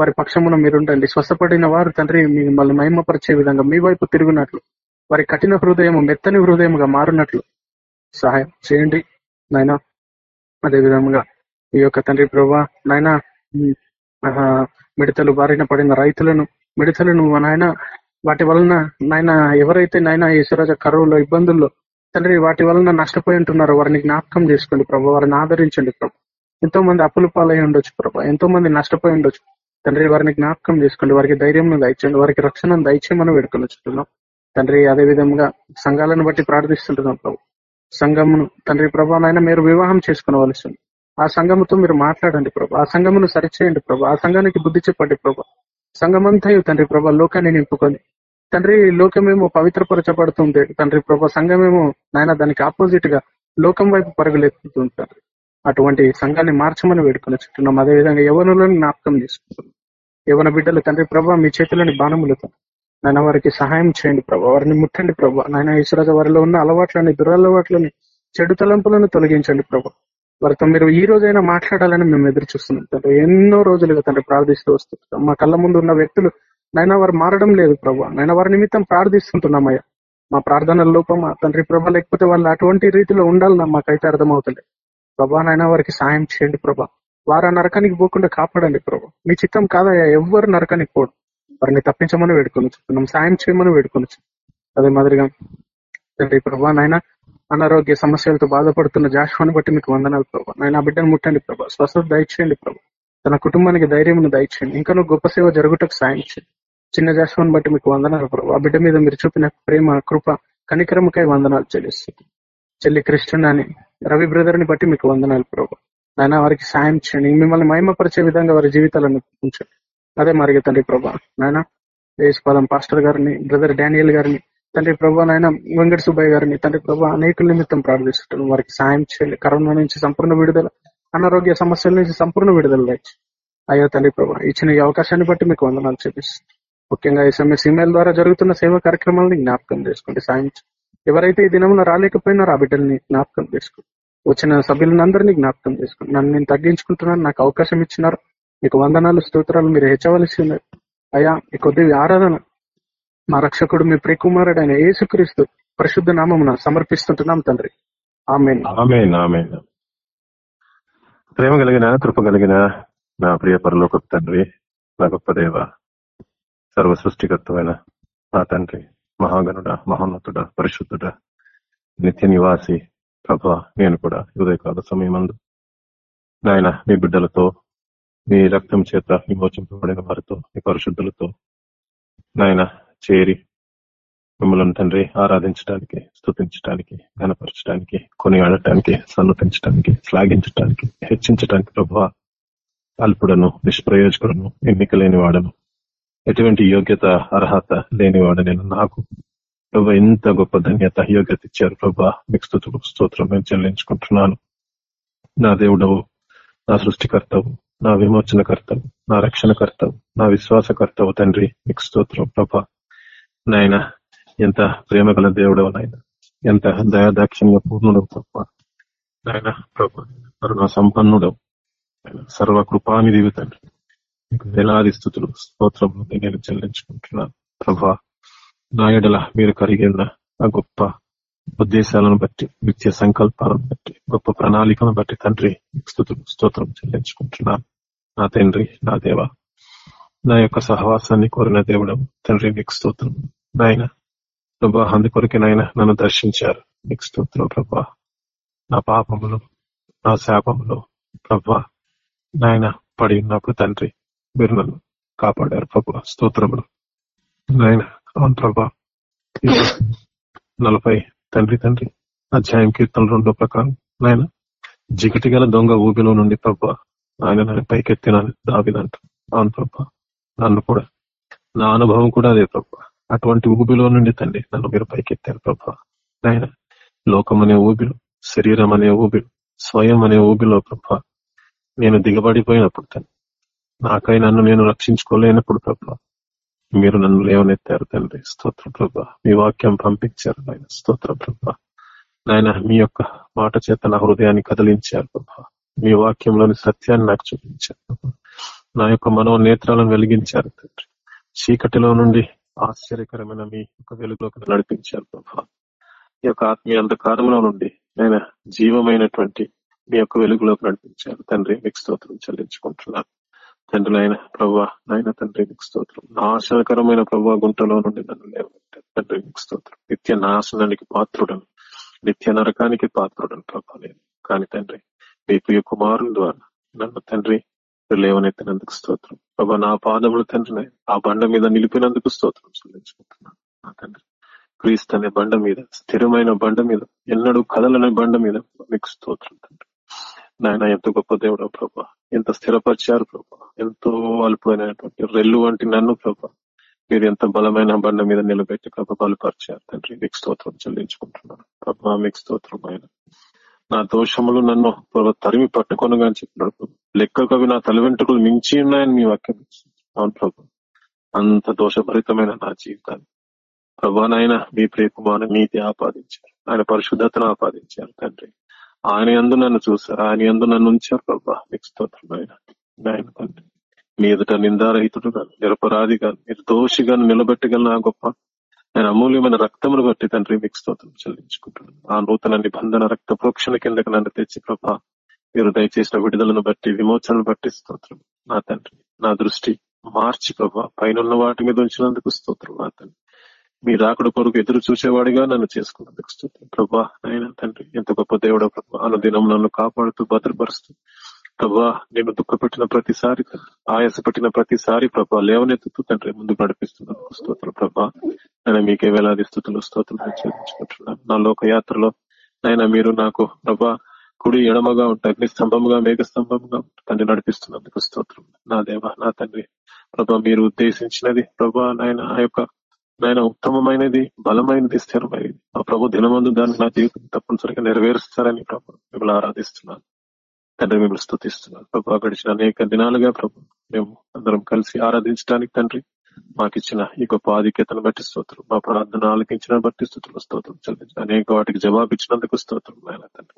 వారి పక్షమున మీరుండండి స్వస్థపడిన వారు తండ్రి మిమ్మల్ని మహిమపరిచే విధంగా మీ వైపు తిరుగునట్లు వారి కఠిన హృదయం మెత్తని హృదయముగా మారినట్లు సహాయం చేయండి నాయన అదే విధముగా ఈ యొక్క తండ్రి ప్రభా నాయన మిడతలు బారిన పడిన రైతులను మిడతలను నాయన వాటి వలన నాయన ఎవరైతే నాయన ఈశ్వరాజ కరువులో ఇబ్బందుల్లో తండ్రి వాటి వలన నష్టపోయి ఉంటున్నారో వారిని జ్ఞాపకం చేసుకోండి ప్రభా వారిని ఆదరించండి ప్రభా ఎంతో మంది అప్పులు పాలై ఉండొచ్చు ప్రభా ఎంతో మంది నష్టపోయి ఉండొచ్చు తండ్రి వారిని జ్ఞాపకం చేసుకోండి వారికి ధైర్యం దయచండి వారికి రక్షణ దయచేయమని వేడుకొని తండ్రి అదే విధంగా సంఘాలను బట్టి ప్రార్థిస్తుంటున్నాం ప్రభు సంఘమును తండ్రి ప్రభా నాయన మీరు వివాహం చేసుకునవలసి ఆ సంఘముతో మీరు మాట్లాడండి ప్రభు ఆ సంఘమును సరిచేయండి ప్రభు ఆ సంఘానికి బుద్ధి చెప్పండి ప్రభు సంఘమంతయు తండ్రి ప్రభా లోకాన్ని నింపుకొని తండ్రి లోకమేమో పవిత్రపరచబడుతుంటే తండ్రి ప్రభా సంఘమేమో నాయన దానికి ఆపోజిట్ గా లోకం వైపు పరుగులెత్తుతుంది అటువంటి సంఘాన్ని మార్చమని వేడుకొని చుట్టున్నాం అదేవిధంగా యవనులను జ్ఞాపకం తీసుకుంటున్నాం యవన బిడ్డలు తండ్రి ప్రభా మీ చేతిలోని బాణములు నాయన వారికి సహాయం చేయండి ప్రభా వారిని ముట్టండి ప్రభా నాయన ఈశ్వరాజు వారిలో ఉన్న అలవాట్లని దురలవాట్లని చెడు తలంపులను తొలగించండి ప్రభా వారితో మీరు ఈ రోజైనా మాట్లాడాలని మేము ఎదురు చూస్తున్నాం తండ్రి ఎన్నో రోజులుగా తండ్రి ప్రార్థిస్తూ వస్తుంది మా కళ్ళ ముందు ఉన్న వ్యక్తులు నాయన వారు మారడం లేదు ప్రభా నాయన వారి నిమిత్తం ప్రార్థిస్తుంటున్నామయ్యా మా ప్రార్థనల లోపమా తండ్రి ప్రభా లేకపోతే వాళ్ళు అటువంటి రీతిలో ఉండాలన్నా మాకైతే అర్థమవుతుంది ప్రభా నాయన వారికి సాయం చేయండి ప్రభా వారు నరకానికి పోకుండా కాపాడండి ప్రభా మీ చిత్తం కాదయ్యా ఎవ్వరు నరకానికి పోడు వారిని తప్పించమని వేడుకొని చెప్తున్నాం సాయం చేయమని వేడుకొని అదే మాదిరిగా తండ్రి ప్రభా నాయన అనారోగ్య సమస్యలతో బాధపడుతున్న జాషువాన్ని బట్టి మీకు వందనాలు ప్రభా నాయన బిడ్డను ముట్టండి ప్రభా స్వస్థత దయచేయండి ప్రభా తన కుటుంబానికి ధైర్యం దయచేయండి ఇంకా గొప్ప సేవ జరుగుటకు సాయం చేయండి చిన్న జాషువాన్ని బట్టి మీకు వందనాలు ప్రభు ఆ బిడ్డ మీద మీరు చూపిన ప్రేమ కృప కనికరమకై వందనాలు చెల్లిస్తుంది చెల్లి కృష్ణ అని రవి బ్రదర్ ని బట్టి మీకు వందనాలు ప్రభు నాయన వారికి సాయం చేయండి మిమ్మల్ని మహిమపరిచే విధంగా వారి జీవితాలను ఉంచండి అదే మరిగే తండ్రి ప్రభా నాయన పాలం పాస్టర్ గారిని బ్రదర్ డానియల్ గారిని తండ్రి ప్రభా నాయన వెంకట సుబ్బయ్య గారిని తండ్రి ప్రభా అనేకుల నిమిత్తం ప్రార్థిస్తున్నాం వారికి సాయం చేయాలి కరోనా నుంచి సంపూర్ణ విడుదల అనారోగ్య సమస్యల నుంచి సంపూర్ణ విడుదల అయ్యో తండ్రి ప్రభా ఇచ్చిన ఈ అవకాశాన్ని బట్టి మీకు వందనాలు చూపిస్తాను ముఖ్యంగా ఎస్ఎంఎస్ ఈమెయిల్ ద్వారా జరుగుతున్న సేవా కార్యక్రమాలని జ్ఞాపకం చేసుకోండి సాయం ఎవరైతే ఈ దినమున రాలేకపోయినారో ఆ బిడ్డల్ని జ్ఞాపకం చేసుకోండి వచ్చిన సభ్యులందరినీ జ్ఞాపకం చేసుకోండి నన్ను నేను తగ్గించుకుంటున్నాను నాకు అవకాశం ఇచ్చినారు మీకు వందనాలు స్తోత్రాలు మీరు హెచ్చవలసి ఉన్నది అయ్యా మీ కొద్ది ఆరాధన మా రక్షకుడు మీ ప్రియకుమారుడు ఆయన ఏసుక్రీస్తు పరిశుద్ధ నామమున సమర్పిస్తుంటున్నాం తండ్రి ఆమె ప్రేమ కలిగిన కృప కలిగిన నా ప్రియ పరలోక తండ్రి నా గొప్ప దేవ సర్వ సృష్టికర్తమైన నా తండ్రి మహాగనుడ మహోన్నతుడ పరిశుద్ధుడ నిత్య నివాసి ప్రభ నేను కూడా ఉదయకాల సమయమందు నాయన మీ బిడ్డలతో మీ రక్తం చేత విమోచింపబడిన వారితో మీ పరిశుద్ధులతో నాయన చేరి మిమ్మల్ని తండ్రి ఆరాధించడానికి స్థుతించడానికి ఘనపరచడానికి కొనియాడటానికి సన్నతించడానికి శ్లాఘించడానికి హెచ్చించడానికి ప్రభు అల్పుడను నిష్ప్రయోజకులను ఎన్నిక వాడను ఎటువంటి యోగ్యత అర్హత లేనివాడు నేను నాకు ప్రభు ఎంత గొప్ప ధన్యత యోగ్యత ఇచ్చారు ప్రభా మీకు స్థుతుడు స్తోత్రం నేను చెల్లించుకుంటున్నాను నా దేవుడవు నా సృష్టికర్తవు నా విమోచనకర్తం నా రక్షణకర్తం నా విశ్వాసకర్తవు తండ్రి మీకు స్తోత్రం ప్రభ నాయన ఎంత ప్రేమ గల దేవుడవు నాయన ఎంత దయాదాక్ష్యంగా పూర్ణుడవు తప్ప నాయన ప్రభ కరుణ సంపన్నుడవు సర్వ కృపానిధివి తండ్రి మీకు వేలాది స్థుతులు స్తోత్రములు నేను చెల్లించుకుంటున్నాను ప్రభా నాయడల మీరు కలిగిన ఆ గొప్ప ఉద్దేశాలను బట్టి నిత్య సంకల్పాలను బట్టి గొప్ప ప్రణాళికను బట్టి తండ్రి స్థుతులు స్తోత్రం చెల్లించుకుంటున్నాను నా తండ్రి నా దేవ నా యొక్క సహవాసాన్ని కోరిన దేవుడు తండ్రి నిక్ స్తోత్రం నాయన ప్రభా కొరికి నాయన నన్ను దర్శించారు మీకు స్తోత్రం ప్రభా నా పాపములు నా శాపములు ప్రభా నాయన పడి ఉన్నప్పుడు తండ్రి మీరు నన్ను కాపాడారు ప్రభా స్తోత్రములు నాయన అవును ప్రభా నలభై తండ్రి తండ్రి అధ్యాయం కీర్తన రెండో ప్రకారం నాయన జిగటి గల దొంగ ఊబిలో నుండి ప్రభా ఆయన నన్ను పైకెత్తిన దావినంట అవును ప్రభా నన్ను కూడా నా అనుభవం కూడా అదే ప్రభా అటువంటి ఊబిలో నుండి తండ్రి నన్ను మీరు పైకెత్తారు ప్రభా నాయన లోకం అనే ఊబిలు శరీరం అనే ఊబిలు స్వయం అనే ఊబిలో ప్రభా నేను దిగబడిపోయినప్పుడు తండ్రి నాకై నన్ను నేను రక్షించుకోలేనప్పుడు ప్రభా మీరు నన్ను లేవనెత్తారు తండ్రి స్తోత్ర ప్రభ మీ వాక్యం పంపించారు నాయన స్తోత్ర ప్రభ నాయన మీ యొక్క మాట చేత నా హృదయాన్ని కదిలించారు ప్రభా మీ వాక్యంలోని సత్యాన్ని నాకు చూపించారు నా యొక్క మనో నేత్రాలను వెలిగించారు తండ్రి చీకటిలో నుండి ఆశ్చర్యకరమైన మీ యొక్క వెలుగులోకి నడిపించారు ప్రభా ఈ యొక్క ఆత్మీయ అంధకారంలో నుండి ఆయన జీవమైనటువంటి మీ యొక్క వెలుగులోకి నడిపించారు తండ్రి మీకు స్తోత్రం చెల్లించుకుంటున్నాను తండ్రి నాయన ప్రభా నాయన తండ్రి మీకు స్తోత్రం నాశనకరమైన ప్రభా గుంటలో నుండి నన్ను లేవంటే తండ్రి మీకు స్తోత్రం నిత్య నాశనానికి పాత్రుడను నిత్య నరకానికి పాత్రుడను ప్రభా నేను కానీ తండ్రి మీ ప్రియ కుమారుల ద్వారా నన్ను తండ్రి లేవనెత్తినందుకు స్తోత్రం ప్రభా నా పాదములు తండ్రి ఆ బండ మీద నిలిపినందుకు స్తోత్రం చెల్లించుకుంటున్నాను నా తండ్రి క్రీస్తు అనే బండ మీద స్థిరమైన బండ మీద ఎన్నడూ కదలనే బండ మీద మీకు స్తోత్రం తండ్రి నాయన ఎంతో గొప్ప దేవుడు ప్రభా ఎంత స్థిరపరిచారు ప్రభా ఎంతో అల్పమైనటువంటి రెల్లు వంటి నన్ను ప్రభా మీరు ఎంత బలమైన బండ మీద నిలబెట్టి ప్రభా బలుపరిచారు తండ్రి మీకు స్తోత్రం చెల్లించుకుంటున్నాను ప్రభా మీకు స్తోత్రం ఆయన నా దోషములు నన్ను తరిమి పట్టుకొని కానీ చెప్పినాడు లెక్క కవి నా తల వెంట్రుకలు మించి ఉన్నాయని మీ వాక్యం అవును ప్రభు అంత దోషభరితమైన నా జీవితాన్ని ప్రభానైనా మీ ప్రేకుమాన నీతి ఆపాదించారు ఆయన పరిశుద్ధతను ఆపాదించారు తండ్రి ఆయన ఎందు నన్ను చూశారు ఆయన ఎందు నన్ను ఉంచారు ప్రభా నీకు స్తోత్రం ఆయన ఆయన తండ్రి మీ ఎదుట నిందారహితుడు కాదు నిరపరాధి కాదు మీరు దోషిగా నిలబెట్టగలను ఆ గొప్ప ఆయన అమూల్యమైన రక్తమును బట్టి తండ్రి మీకు స్తోత్రం చెల్లించుకుంటున్నాను ఆ నూతన నిబంధన రక్త ప్రోక్షణ కిందకి నన్ను తెచ్చి ప్రభా మీరు దయచేసిన విడుదలను బట్టి విమోచనను బట్టి స్తోత్రం నా తండ్రి నా దృష్టి మార్చి ప్రభా పైన వాటి మీద ఉంచినందుకు స్తోత్రం నా తండ్రి మీ రాకడ కొరకు ఎదురు చూసేవాడిగా నన్ను చేసుకున్నందుకు స్థుతి ప్రభా ఆయన తండ్రి ఎంత గొప్ప దేవుడో ప్రభా అనుదినం నన్ను కాపాడుతూ భద్రపరుస్తూ ప్రభా నేను దుఃఖపెట్టిన ప్రతిసారి ఆయాస పెట్టిన ప్రతిసారి ప్రభా లేవనెత్తుతూ తండ్రి ముందు నడిపిస్తున్నాను స్తోత్రం ప్రభా ఆయన మీకే వేలాది స్థుతులు స్తోత్రం చెల్లించుకుంటున్నాను నా లోక యాత్రలో మీరు నాకు ప్రభా కుడి ఎడమగా ఉంటా అగ్నిస్తంభంగా మేఘస్తంభంగా తండ్రి నడిపిస్తున్నందుకు స్తోత్రం నా దేవ నా తండ్రి ప్రభా మీరు ఉద్దేశించినది ప్రభా నాయన ఆ యొక్క నాయన ఉత్తమమైనది బలమైనది స్థిరమైనది ఆ ప్రభు దినమందు దాన్ని నా జీవితం తప్పనిసరిగా నెరవేరుస్తారని ప్రభు మిమ్మల్ని ఆరాధిస్తున్నాను తండ్రి మిమ్మల్ని స్థుతిస్తున్నాను ప్రభు గడిచిన అనేక దినాలుగా ప్రభు మేము అందరం కలిసి ఆరాధించడానికి తండ్రి మాకిచ్చిన ఈ గొప్ప ఆధిక్యతను బట్టి స్తోత్రం మా ప్రార్థన ఆలకించిన బట్టి స్థుతులు స్తోత్రం చెల్లించిన అనేక వాటికి జవాబు ఇచ్చినందుకు స్తోత్రం నాయన తండ్రి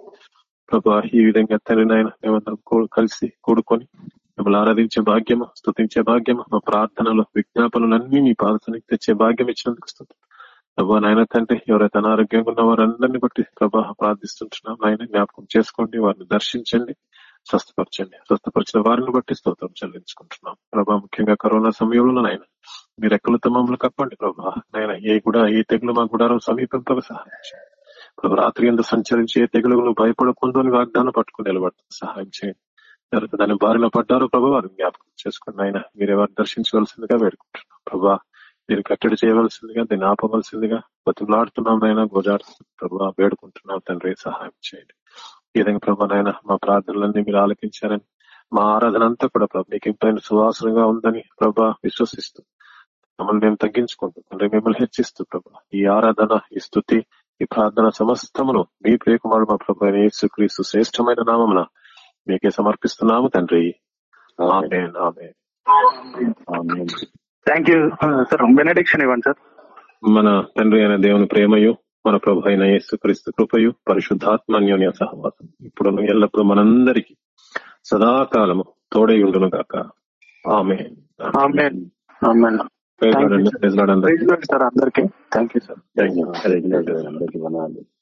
ప్రభు ఈ విధంగా తండ్రి నాయన మేమందరం కలిసి కూడుకొని మిమ్మల్ని ఆరాధించే భాగ్యము స్థుతించే భాగ్యము మా ప్రార్థనలు విజ్ఞాపనలన్నీ మీ పాదశానికి తెచ్చే భాగ్యం ఇచ్చినందుకు స్థుతి ప్రభా నాయన తండ్రి ఎవరైతే అనారోగ్యంగా ఉన్న వారందరినీ బట్టి ప్రభా ప్రార్థిస్తుంటున్నాం ఆయన జ్ఞాపకం చేసుకోండి వారిని దర్శించండి స్వస్థపరచండి స్వస్థపరిచిన వారిని బట్టి స్తోత్రం చెల్లించుకుంటున్నాం ప్రభా ముఖ్యంగా కరోనా సమయంలో నాయన మీరు ఎక్కలతో మమ్మల్ని కప్పండి ప్రభా నాయన ఏ కూడా ఏ తెగులు మా గుడారం సమీపంతో సహాయం ప్రభు రాత్రి ఎందుకు సంచరించి ఏ తెగులు భయపడకుండా వాగ్దానం పట్టుకుని నిలబడుతుంది సహాయం చేయండి దాని బారిలో పడ్డారు ప్రభు వారు జ్ఞాపకం చేసుకున్న ఆయన మీరెవరు దర్శించవలసిందిగా వేడుకుంటున్నాం ప్రభా దీన్ని కట్టడి చేయవలసిందిగా దీన్ని ఆపవలసిందిగా బతులాడుతున్నాం నాయన గోజాడుతున్నాం ప్రభు వేడుకుంటున్నాం తండ్రి సహాయం చేయండి ఈ విధంగా ప్రభా నాయన మా ప్రార్థనలన్నీ మీరు ఆలకించారని మా ఆరాధన అంతా కూడా ప్రభు నీకు ఇంపైన సువాసనగా ఉందని ప్రభా విశ్వసిస్తూ మమ్మల్ని మేము తగ్గించుకుంటూ తండ్రి మిమ్మల్ని హెచ్చిస్తూ ప్రభా ఈ ఆరాధన ఈ స్థుతి ఈ ప్రార్థన సమస్తమును మీ ప్రియకుమారు మా ప్రభు క్రీస్తు శ్రేష్టమైన నామమున మీకే సమర్పిస్తున్నాము తండ్రి amen amen thank you sir benediction ఇవ్వండి సార్ మన తండ్రి అయిన దేవుని ప్రేమయు మన ప్రభు అయిన యేసు క్రీస్తు కృపయు పరిశుద్ధాత్మన్యోన్య సహవాసం ఇప్పుడు ఎల్లప్పుడూ మనందరికీ సదాకాలము తోడై ఉండును గాక ఆమె అందరికీ thank you sir thank you అందరికీ